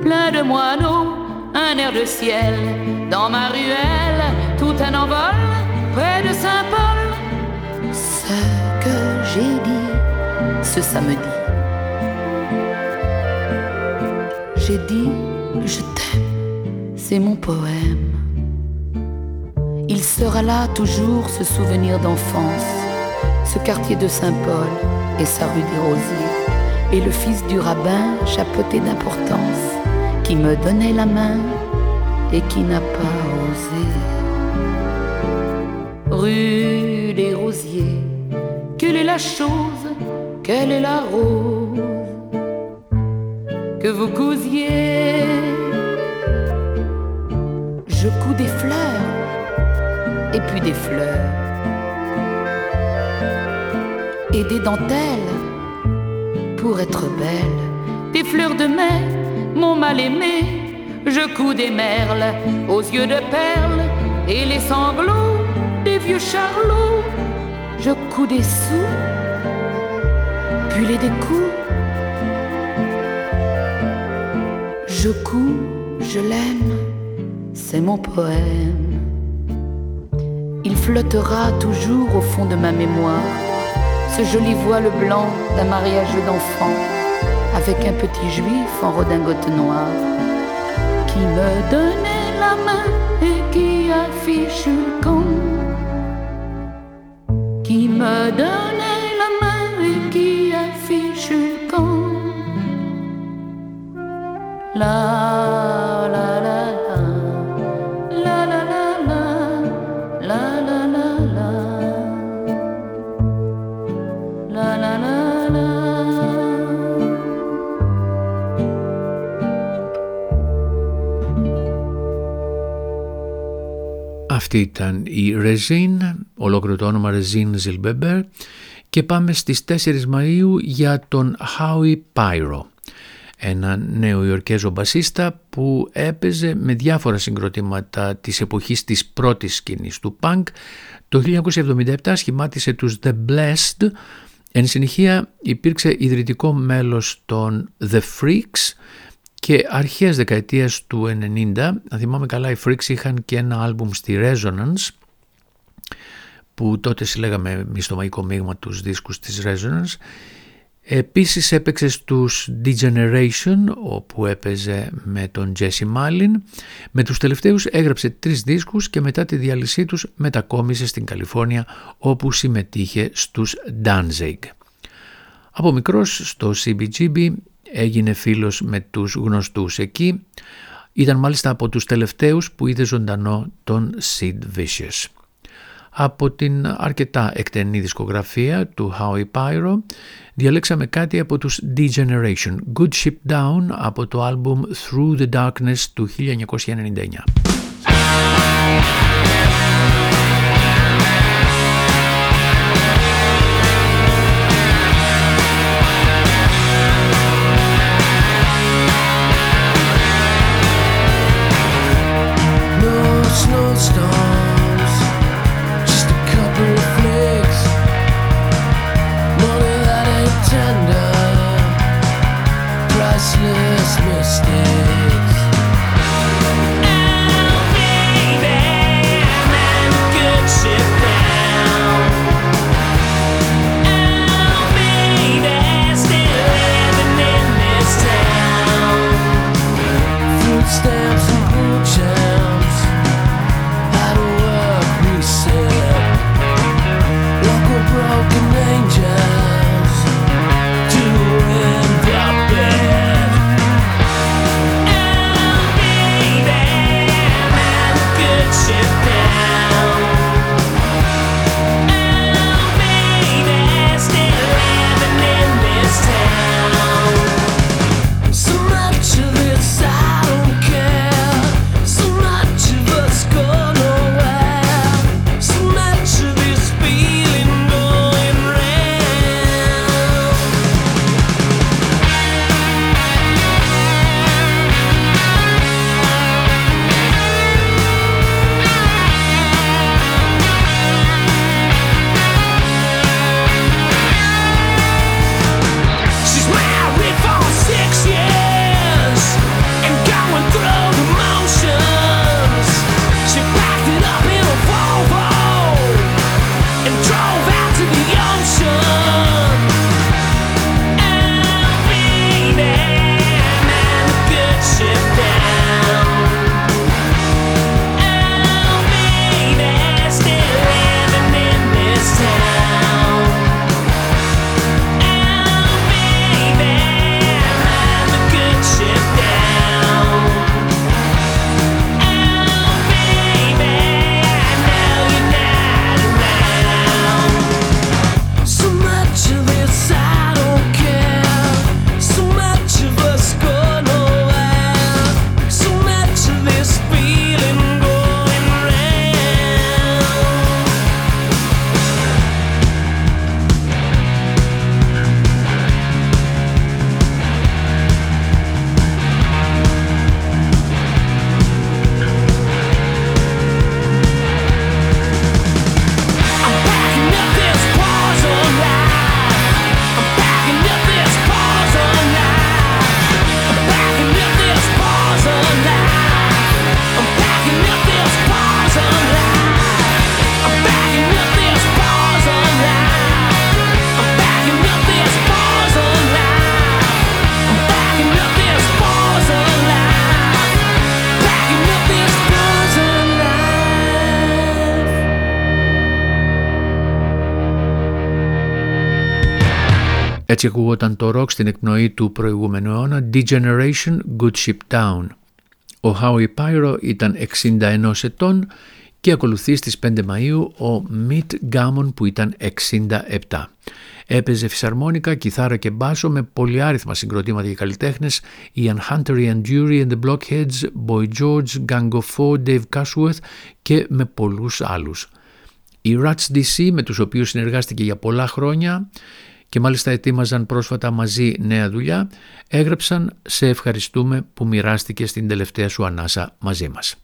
plein de moineaux, un air de ciel, dans ma ruelle, tout un envol, près de Saint-Paul. Ce que j'ai dit ce samedi. J'ai dit, je t'aime, c'est mon poème. Il sera là toujours ce souvenir d'enfance, ce quartier de Saint-Paul et sa rue des Rosiers, et le fils du rabbin chapeauté d'importance, qui me donnait la main et qui n'a pas osé. Rue des Rosiers, Quelle est la chose? Quelle est la rose? Que vous cousiez Je couds des fleurs et puis des fleurs et des dentelles pour être belle. Des fleurs de mai, mon mal-aimé, je couds des merles aux yeux de perles et les sanglots des vieux charlots. Je couds des sous, puis les découds. Je couds, je l'aime, c'est mon poème. Il flottera toujours au fond de ma mémoire, ce joli voile blanc d'un mariage d'enfant, avec un petit juif en redingote noire, qui me donnait la main et qui affiche le camp, qui me donnait la main et qui affiche le camp. Αυτή ήταν η Ρεζίν, ολόκληρο το όνομα Ρεζίν Ζιλμπεμπέρ και πάμε στις 4 Μαΐου για τον Howie Pyro, ένα Νεοϋορκέζο μπασίστα που έπαιζε με διάφορα συγκροτήματα της εποχής της πρώτης σκηνής του punk. Το 1977 σχημάτισε τους The Blessed, εν συνεχεία υπήρξε ιδρυτικό μέλος των The Freaks και αρχές δεκαετίας του 90, αν θυμάμαι καλά, οι Freaks είχαν και ένα άλμπουμ στη Resonance, που τότε συλλέγαμε μυστομαϊκό μείγμα τους δίσκους της Resonance. Επίσης έπαιξε στους D-Generation, όπου έπαιζε με τον Jesse Malin. Με τους τελευταίους έγραψε τρεις δίσκους και μετά τη διάλυσή τους μετακόμισε στην Καλιφόρνια, όπου συμμετείχε στους Danzig. Από μικρός στο CBGB έγινε φίλος με τους γνωστούς εκεί. Ήταν μάλιστα από τους τελευταίους που είδε ζωντανό τον Sid Vicious. Από την αρκετά εκτενή δισκογραφία του Howie Pyro διαλέξαμε κάτι από τους D-Generation, Good Ship Down από το άλμπουμ Through the Darkness του 1999. Έτσι ακούγονταν το ροκ στην εκπνοή του προηγούμενου αιώνα Degeneration Good Ship Down. Ο Howie Pyro ήταν 61 ετών και ακολουθεί στις 5 Μαΐου ο Mitt Gammon που ήταν 67. Έπαιζε φυσαρμόνικα, κιθάρα και μπάσο με πολυάριθμα συγκροτήματα και καλλιτέχνες Ian Hunter, Ian Dury and the Blockheads, Boy George, Gang of Four, Dave Cashworth και με πολλούς άλλους. Οι Rats DC με τους οποίους συνεργάστηκε για πολλά χρόνια και μάλιστα ετοίμαζαν πρόσφατα μαζί νέα δουλειά, έγραψαν «Σε ευχαριστούμε που μοιράστηκες στην τελευταία σου ανάσα μαζί μας».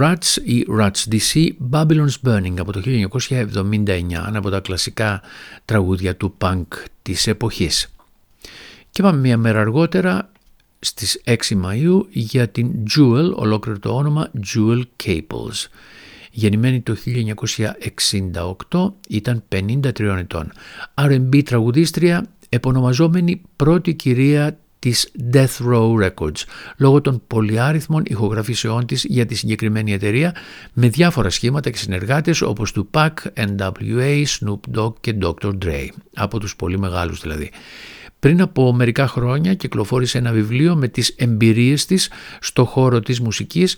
Rats ή Rats DC Babylon's Burning από το 1979, ένα από τα κλασικά τραγούδια του punk της εποχής. Και πάμε μια μέρα αργότερα στις 6 Μαΐου για την Jewel, ολόκληρο το όνομα Jewel Caples. Γεννημένη το 1968, ήταν 53 ετών. R&B τραγουδίστρια, επωνομαζόμενη πρώτη κυρία της Death Row Records λόγω των πολυάριθμων ηχογραφήσεών της για τη συγκεκριμένη εταιρεία με διάφορα σχήματα και συνεργάτες όπως του Pac, NWA, Snoop Dogg και Dr. Dre, από τους πολύ μεγάλους δηλαδή. Πριν από μερικά χρόνια κυκλοφόρησε ένα βιβλίο με τις εμπειρίες της στο χώρο της μουσικής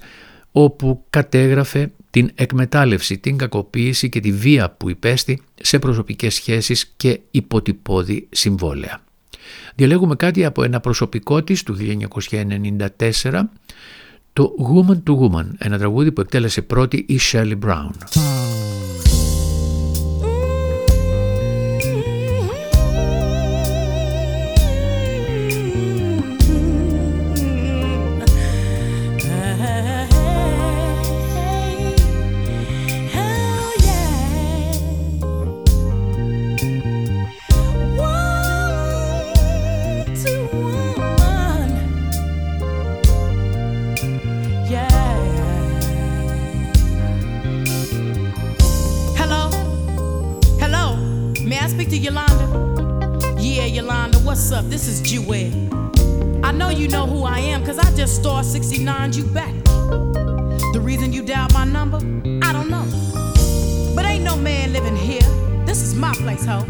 όπου κατέγραφε την εκμετάλλευση, την κακοποίηση και τη βία που υπέστη σε προσωπικές σχέσεις και υποτυπώδη συμβόλαια. Διαλέγουμε κάτι από ένα προσωπικό της του 1994, το Woman to Woman, ένα τραγούδι που εκτέλεσε πρώτη η Shirley Brown. You back. The reason you dialed my number, I don't know. But ain't no man living here. This is my place, ho.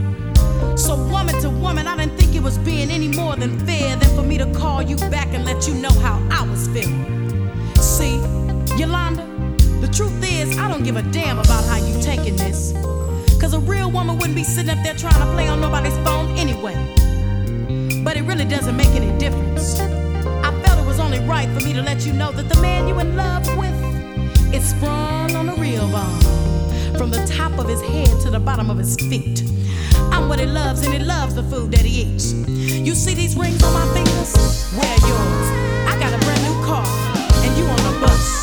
So, woman to woman, I didn't think it was being any more than fair than for me to call you back and let you know how I was feeling. See, Yolanda, the truth is, I don't give a damn about how you taking this. Cause a real woman wouldn't be sitting up there trying to play on nobody's phone anyway. But it really doesn't make any difference. I felt it was only right for me to let you know that the man you in love with is sprung on a real bone. From the top of his head to the bottom of his feet. I'm what he loves, and he loves the food that he eats. You see these rings on my fingers? Wear yours. I got a brand new car, and you on the bus.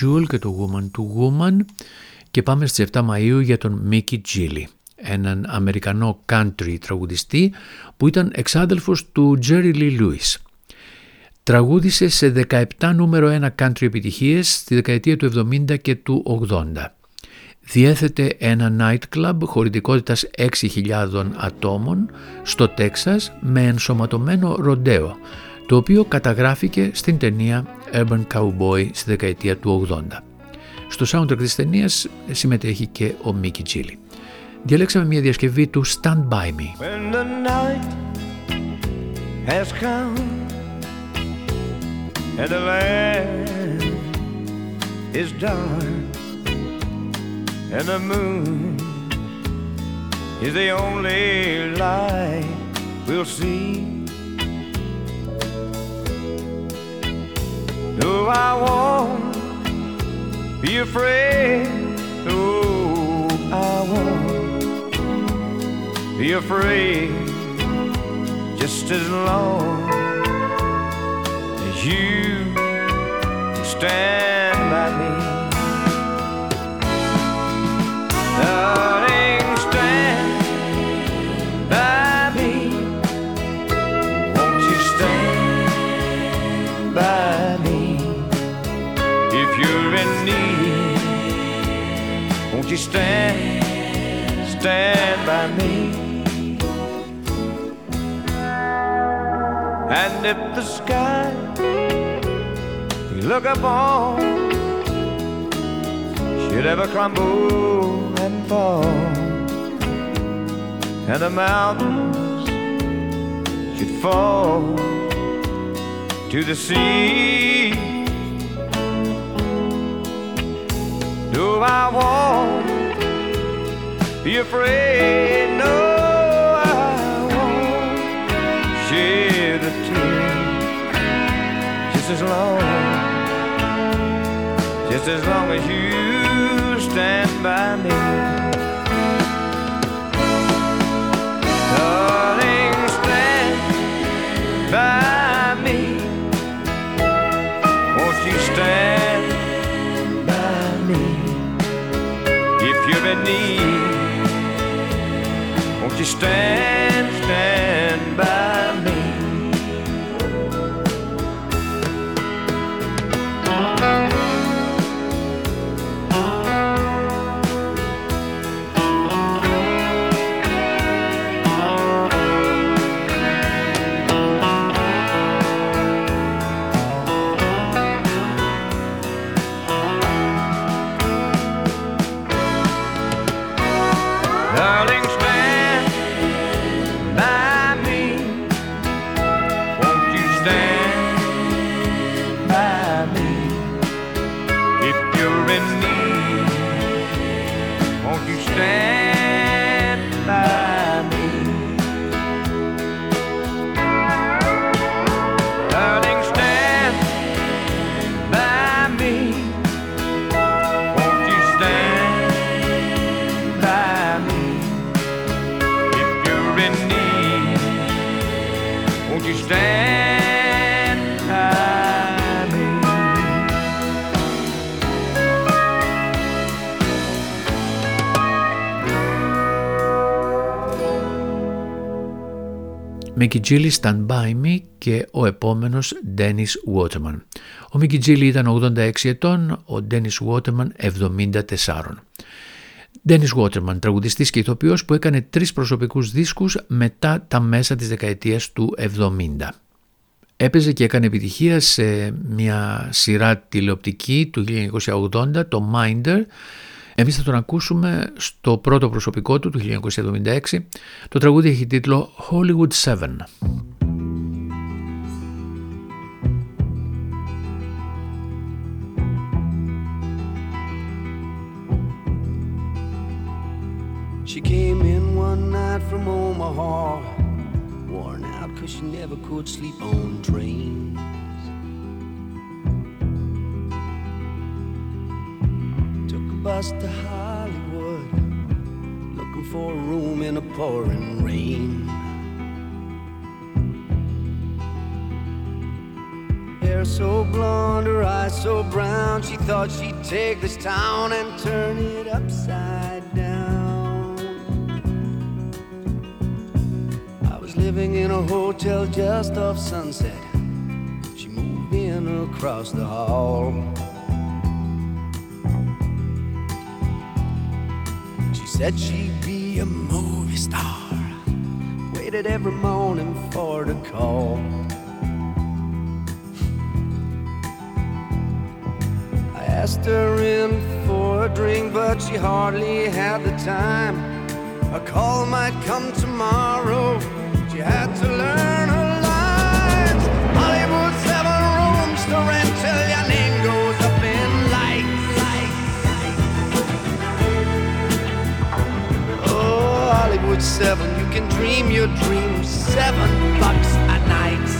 Jewel και το Woman to Woman και πάμε στις 7 Μαΐου για τον Mickey Gilly, έναν Αμερικανό country τραγουδιστή που ήταν εξάδελφος του Jerry Lee Lewis. Τραγούδισε σε 17 νούμερο 1 country επιτυχίες στη δεκαετία του 70 και του 80. Διέθετε ένα nightclub χωρητικότητας 6.000 ατόμων στο Τέξας με ενσωματωμένο ροντέο, το οποίο καταγράφηκε στην ταινία Urban Cowboy στη δεκαετία του 80. Στο soundtrack της ταινίας συμμετέχει και ο Μίκη Τζίλι. Διαλέξαμε μια διασκευή του Stand By Me. When the night has come and the land is dark and the moon is the only light we'll see. No, I won't be afraid. No, I won't be afraid just as long as you stand by me. You stand, stand by me? And if the sky you look upon should ever crumble and fall, and the mountains should fall to the sea. Do I won't be afraid. No, I won't shed a tear just as long, just as long as you stand by me. Darling, stand by won't you stand, stand Mickey Gilly Stand By Me και ο επόμενος Dennis Waterman. Ο Mickey Gilly ήταν 86 ετών, ο Dennis Waterman 74. Dennis Waterman, τραγουδιστής και ηθοποιός που έκανε τρεις προσωπικούς δίσκους μετά τα μέσα της δεκαετίας του 70. Έπαιζε και έκανε επιτυχία σε μια σειρά τηλεοπτική του 1980, το Minder. Εμείς θα τον ακούσουμε στο πρώτο προσωπικό του, του 1976. Το τραγούδι έχει τίτλο Hollywood 7. She came in one night from Omaha, worn out cause she never could sleep on trains. Bus to Hollywood, looking for a room in a pouring rain. Hair so blonde, her eyes so brown, she thought she'd take this town and turn it upside down. I was living in a hotel just off sunset. She moved in across the hall. Said she'd be a movie star. Waited every morning for the call. I asked her in for a drink, but she hardly had the time. A call might come tomorrow. She had to learn seven, you can dream your dreams. Seven bucks a night.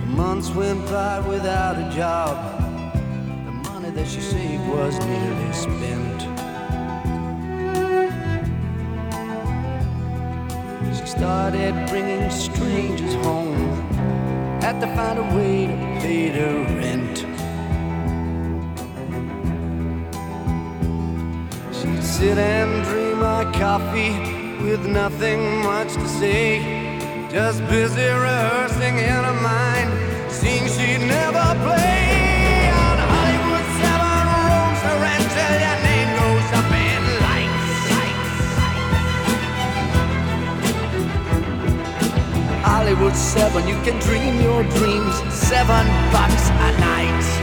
The Months went by without a job. The money that she saved was nearly spent. She started bringing strangers home. Had to find a way to pay the rent. Sit and dream my coffee with nothing much to say. Just busy rehearsing in her mind scenes she'd never play. On Hollywood seven rooms to rent till your name goes up in lights. Hollywood seven, you can dream your dreams. Seven bucks a night.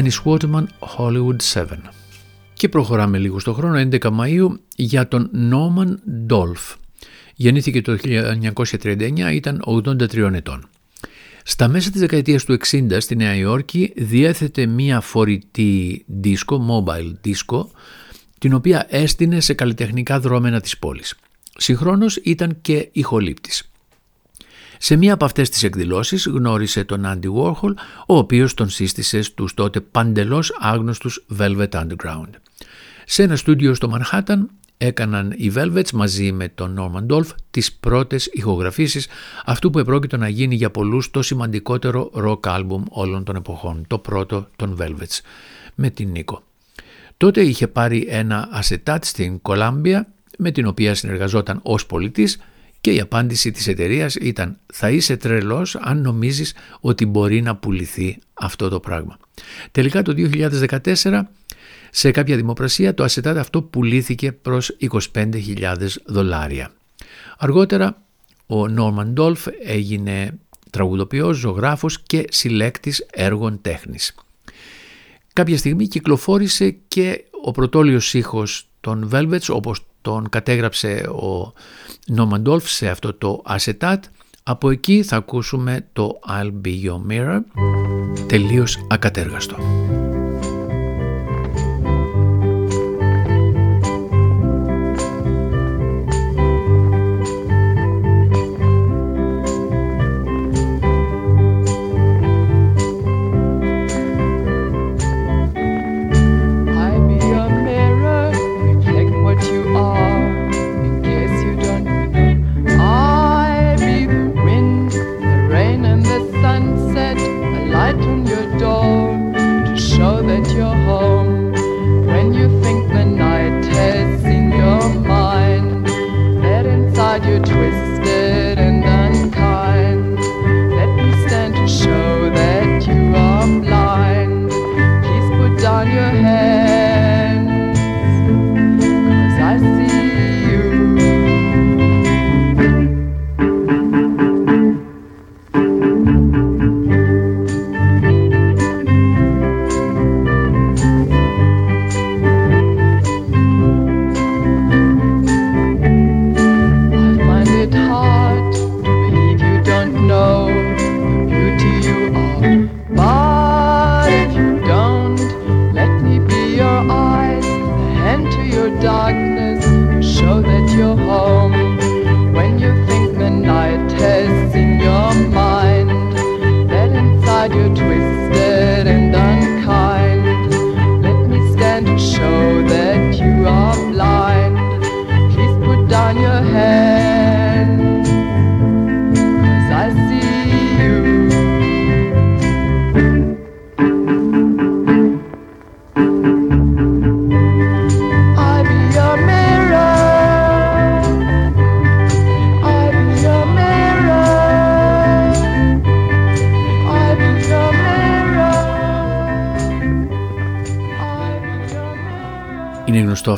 Dennis Waterman, Hollywood 7. Και προχωράμε λίγο στο χρόνο, 11 Μαΐου, για τον Norman Dolph. Γεννήθηκε το 1939, ήταν 83 ετών. Στα μέσα της δεκαετίας του 60 στη Νέα Υόρκη διέθετε μία φορητή δίσκο, mobile disco, την οποία έστεινε σε καλλιτεχνικά δρόμενα της πόλης. Συγχρόνως ήταν και ηχολήπτης. Σε μία από αυτές τις εκδηλώσεις γνώρισε τον Andy Warhol, ο οποίος τον σύστησε στους τότε παντελώς άγνωστους Velvet Underground. Σε ένα στούντιο στο Manhattan έκαναν οι Velvets μαζί με τον Norman Dolph τις πρώτες ηχογραφήσεις αυτού που επρόκειτο να γίνει για πολλούς το σημαντικότερο rock album όλων των εποχών, το πρώτο των Velvets, με την Νίκο. Τότε είχε πάρει ένα ασετάτ στην Columbia, με την οποία συνεργαζόταν ως πολιτής και η απάντηση της εταιρείας ήταν «Θα είσαι τρελός αν νομίζεις ότι μπορεί να πουληθεί αυτό το πράγμα». Τελικά το 2014 σε κάποια δημοπρασία το ασετάτ αυτό πουλήθηκε προς 25.000 δολάρια. Αργότερα ο Νόρμαν Ντόλφ έγινε τραγουδοποιός, ζωγράφος και συλλέκτης έργων τέχνης. Κάποια στιγμή κυκλοφόρησε και ο πρωτόλιος ήχος των Velvets όπως τον κατέγραψε ο Norman Dolph σε αυτό το Acetat. Από εκεί θα ακούσουμε το I'll Be Your Mirror, τελείως ακατέργαστο.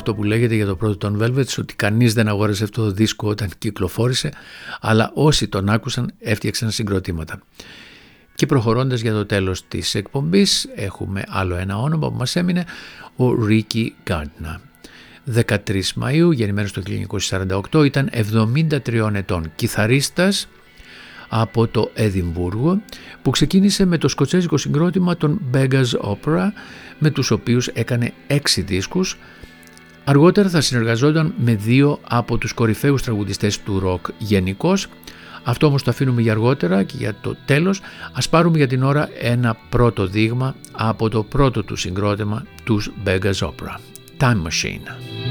Αυτό που λέγεται για το πρώτο των Velvets ότι κανείς δεν αγόρασε αυτό το δίσκο όταν κυκλοφόρησε αλλά όσοι τον άκουσαν έφτιαξαν συγκροτήματα. Και προχωρώντας για το τέλος της εκπομπής έχουμε άλλο ένα όνομα που μας έμεινε ο Ricky Gardner. 13 Μαΐου, γεννημένος το 1948, ήταν 73 ετών, κιθαρίστας από το Εδιμβούργο που ξεκίνησε με το σκοτσέζικο συγκρότημα των Beggars Opera με τους οποίους έκανε έξι δίσκους Αργότερα θα συνεργαζόταν με δύο από τους κορυφαίους τραγουδιστές του ροκ γενικώ. Αυτό όμως το αφήνουμε για αργότερα και για το τέλος ας πάρουμε για την ώρα ένα πρώτο δείγμα από το πρώτο του συγκρότημα τους Beggars Opera, Time Machine.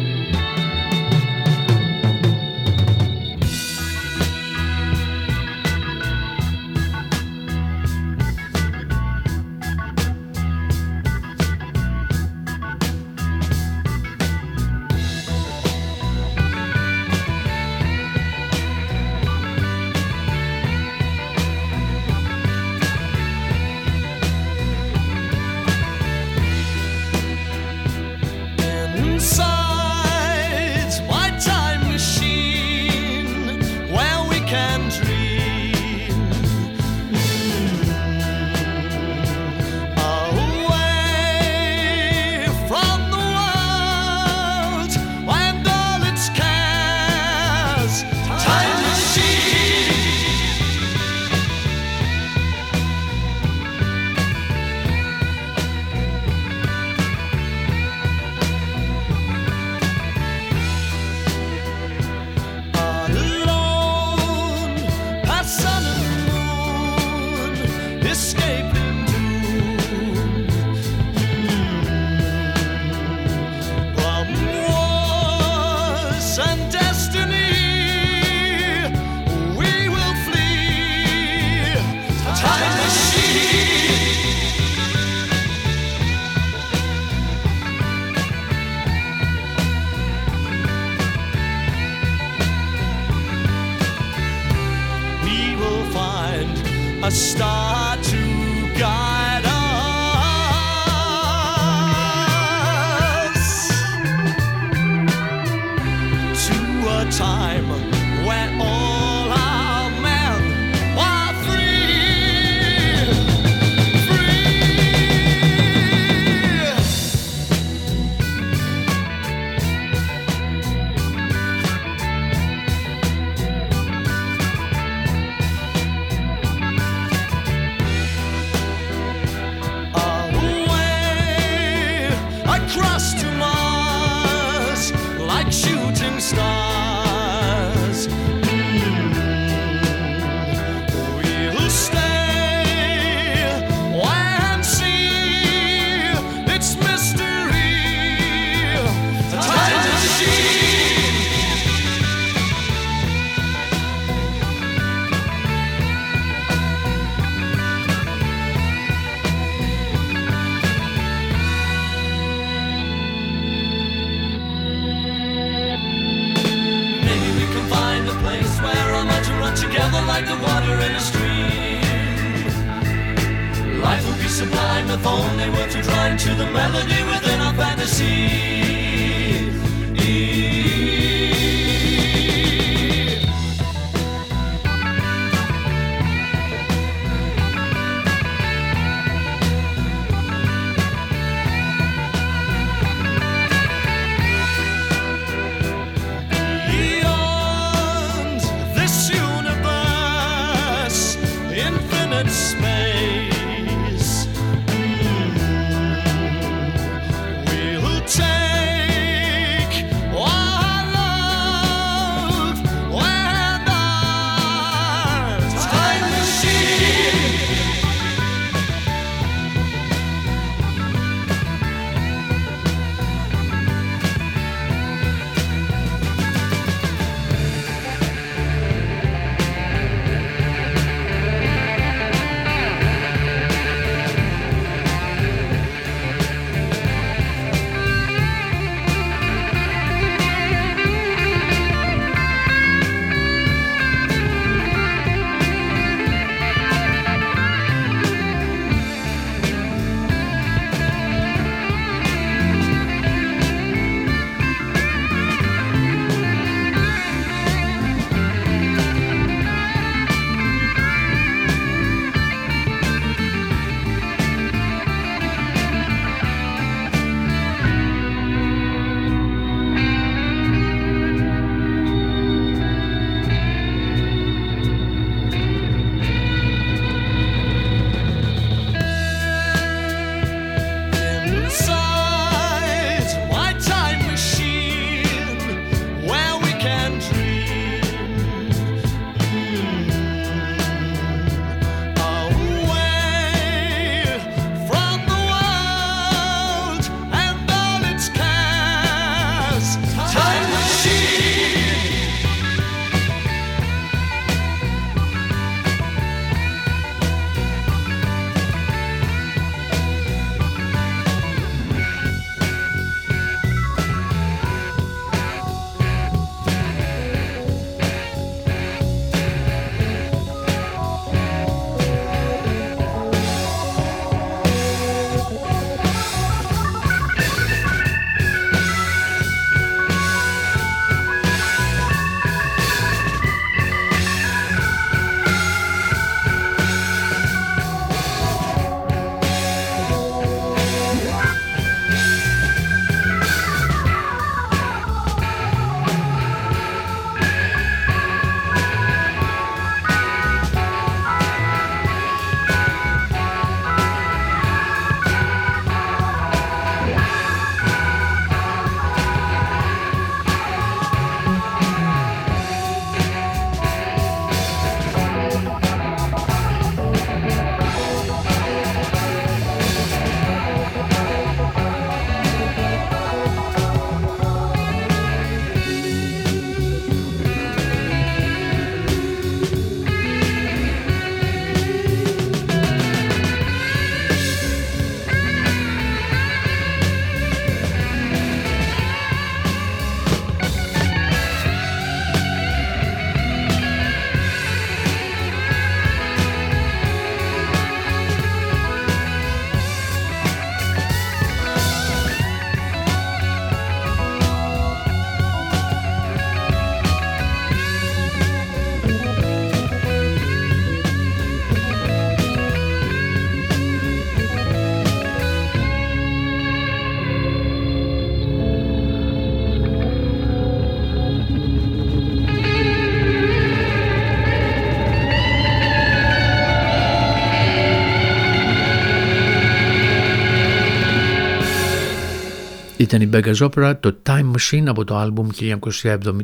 ήταν η Beggar's Opera, το Time Machine από το άλμπουμ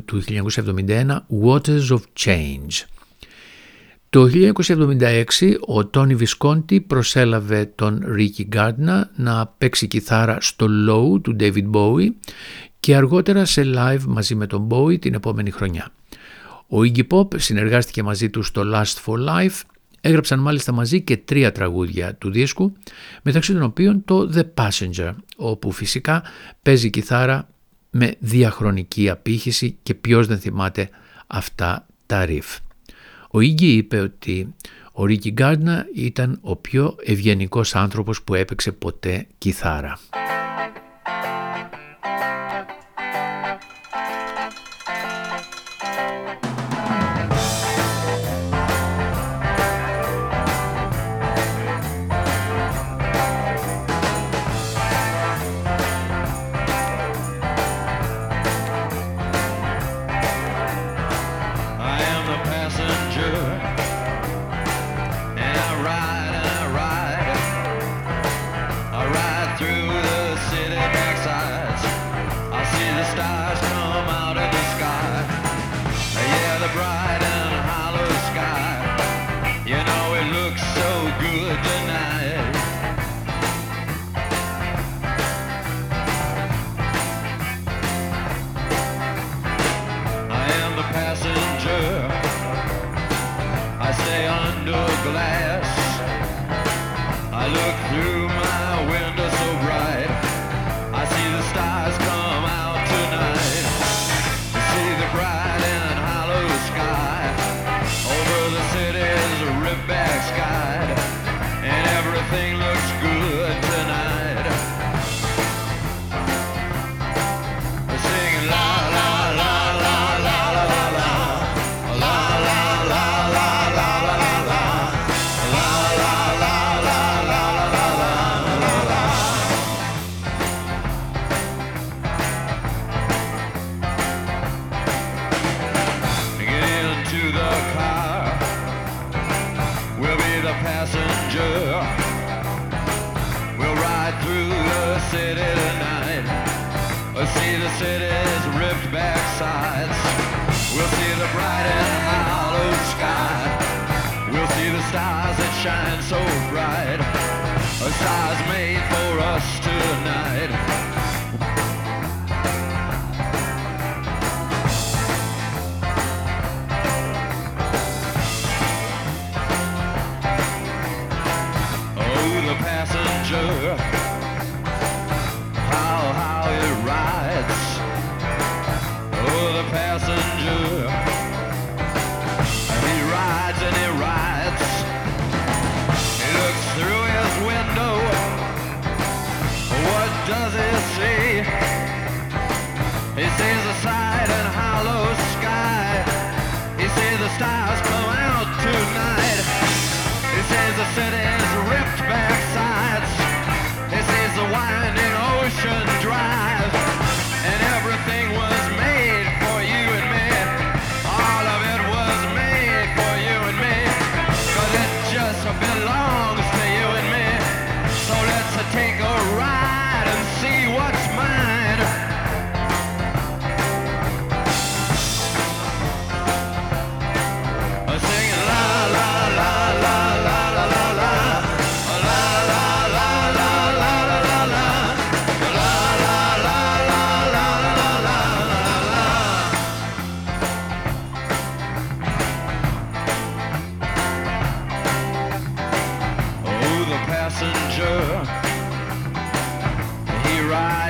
του 1971 Waters of Change. Το 1976 ο Τόνι Βισκόντι προσέλαβε τον Ρίκι Γκάρντνα να παίξει κιθάρα στο Low του David Bowie και αργότερα σε live μαζί με τον Bowie την επόμενη χρονιά. Ο Iggy συνεργάστηκε μαζί του στο Last for Life, έγραψαν μάλιστα μαζί και τρία τραγούδια του δίσκου, μεταξύ των οποίων το The Passenger, όπου φυσικά παίζει κιθάρα με διαχρονική απήχηση και ποιος δεν θυμάται αυτά τα ριφ. Ο Ίγκη είπε ότι ο Ρίγκι Γκάρντνα ήταν ο πιο ευγενικός άνθρωπος που έπαιξε ποτέ κιθάρα.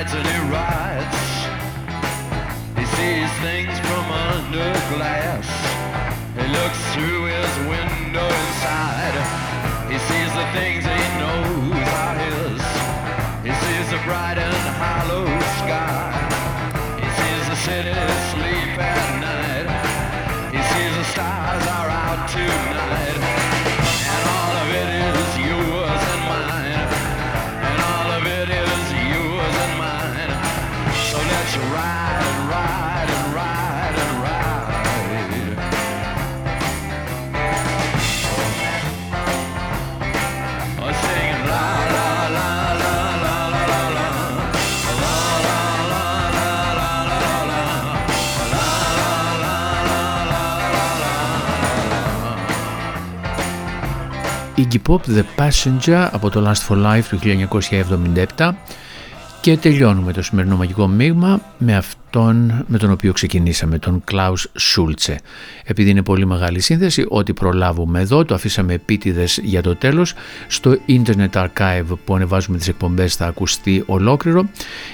and he rides. He sees things from under glass. He looks through his window inside. He sees the things he knows are his. He sees the bright and hollow sky. He sees the city. Iggy Pop The Passenger από το Last for Life του 1977 και τελειώνουμε το σημερινό μαγικό μείγμα με αυτόν με τον οποίο ξεκινήσαμε, τον Klaus Schulze. Επειδή είναι πολύ μεγάλη σύνθεση, ό,τι προλάβουμε εδώ, το αφήσαμε επίτηδες για το τέλος. Στο Internet Archive που ανεβάζουμε τις εκπομπές θα ακουστεί ολόκληρο.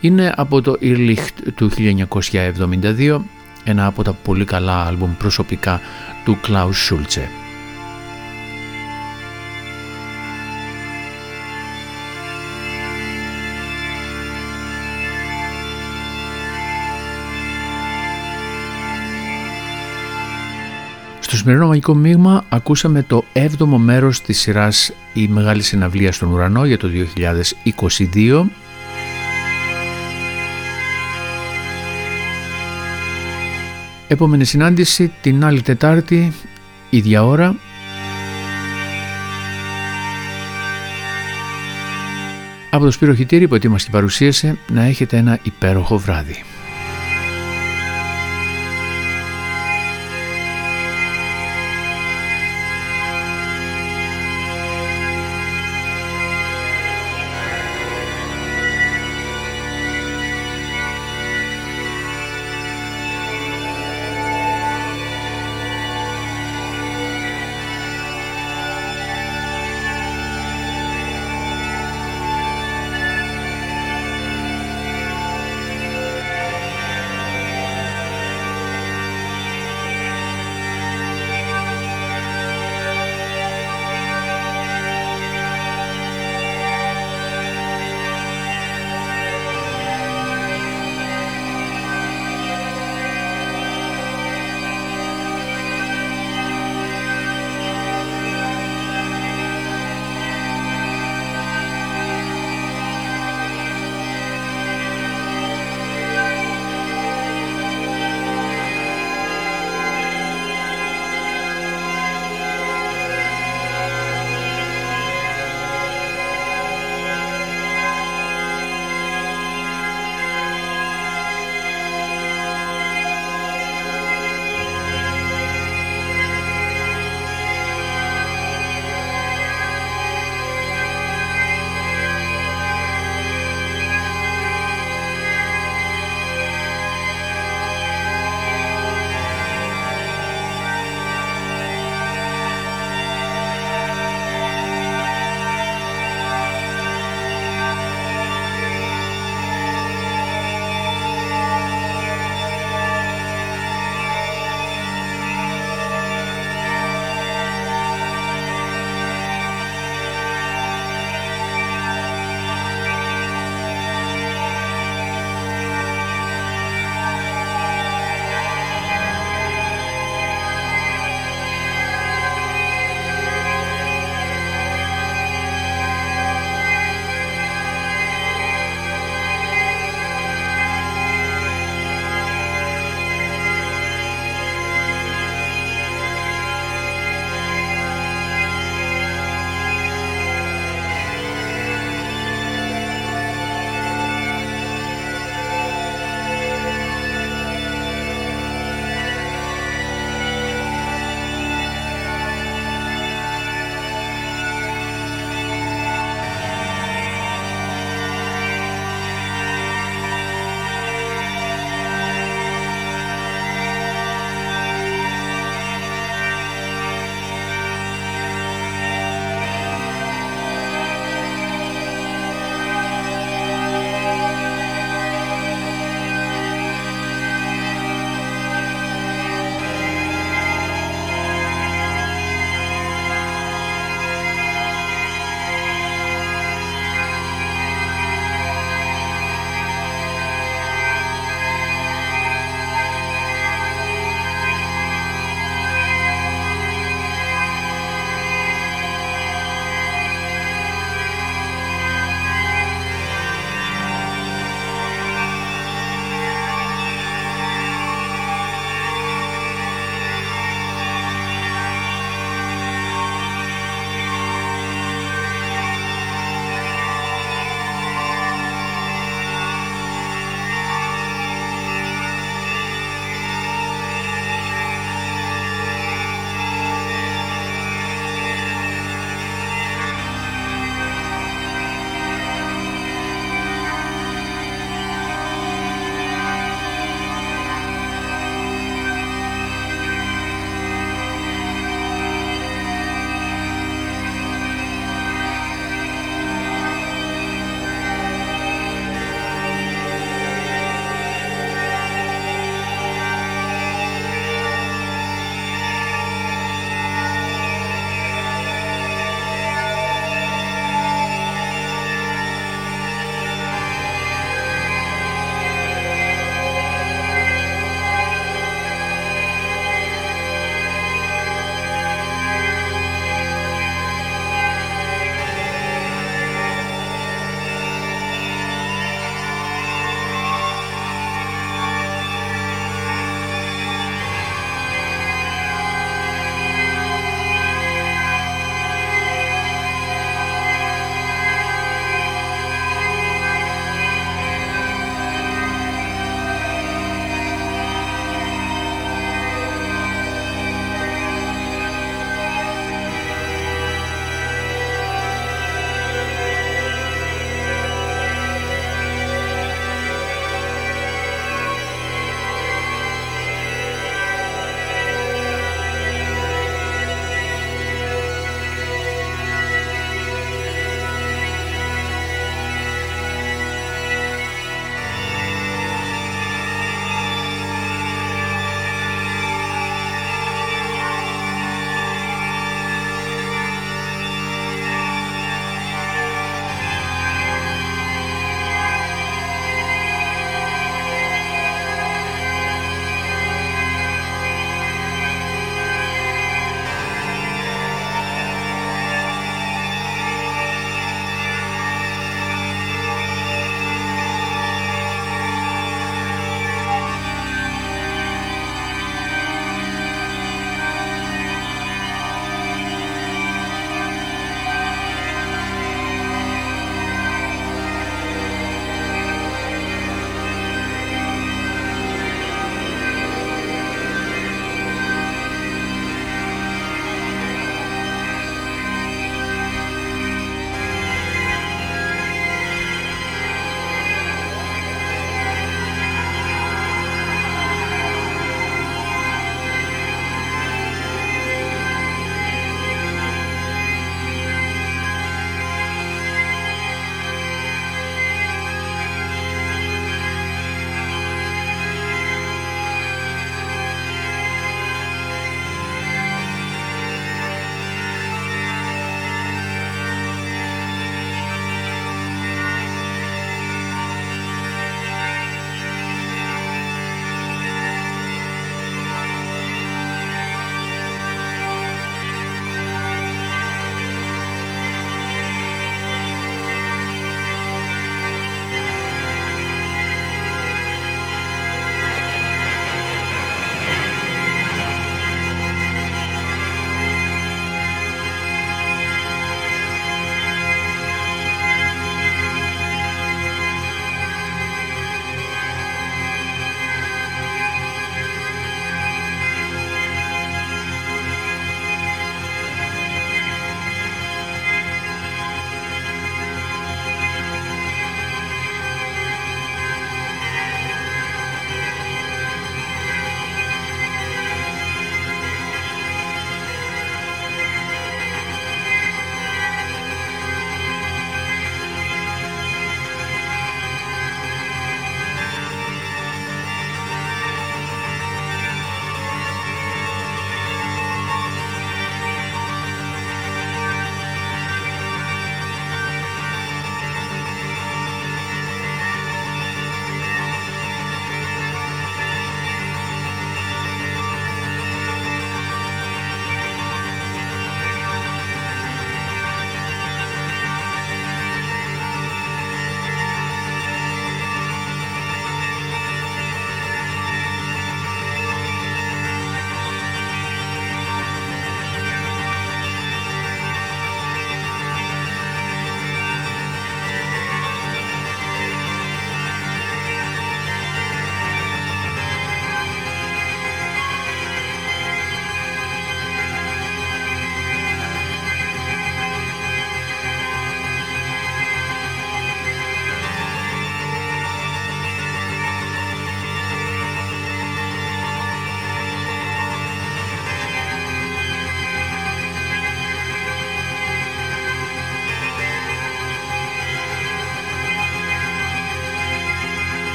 Είναι από το Irrlicht του 1972, ένα από τα πολύ καλά άλμπουμ προσωπικά του Klaus Schulze. Σημερινό μαγικό μείγμα ακούσαμε το 7ο μέρος της σειράς «Η Μεγάλη Συναυλία στον Ουρανό» για το 2022. Επόμενη συνάντηση την άλλη Τετάρτη, ίδια ώρα. Από το Σπύρο Χιτήρη που ετοίμασε και παρουσίασε να έχετε ένα υπέροχο βράδυ.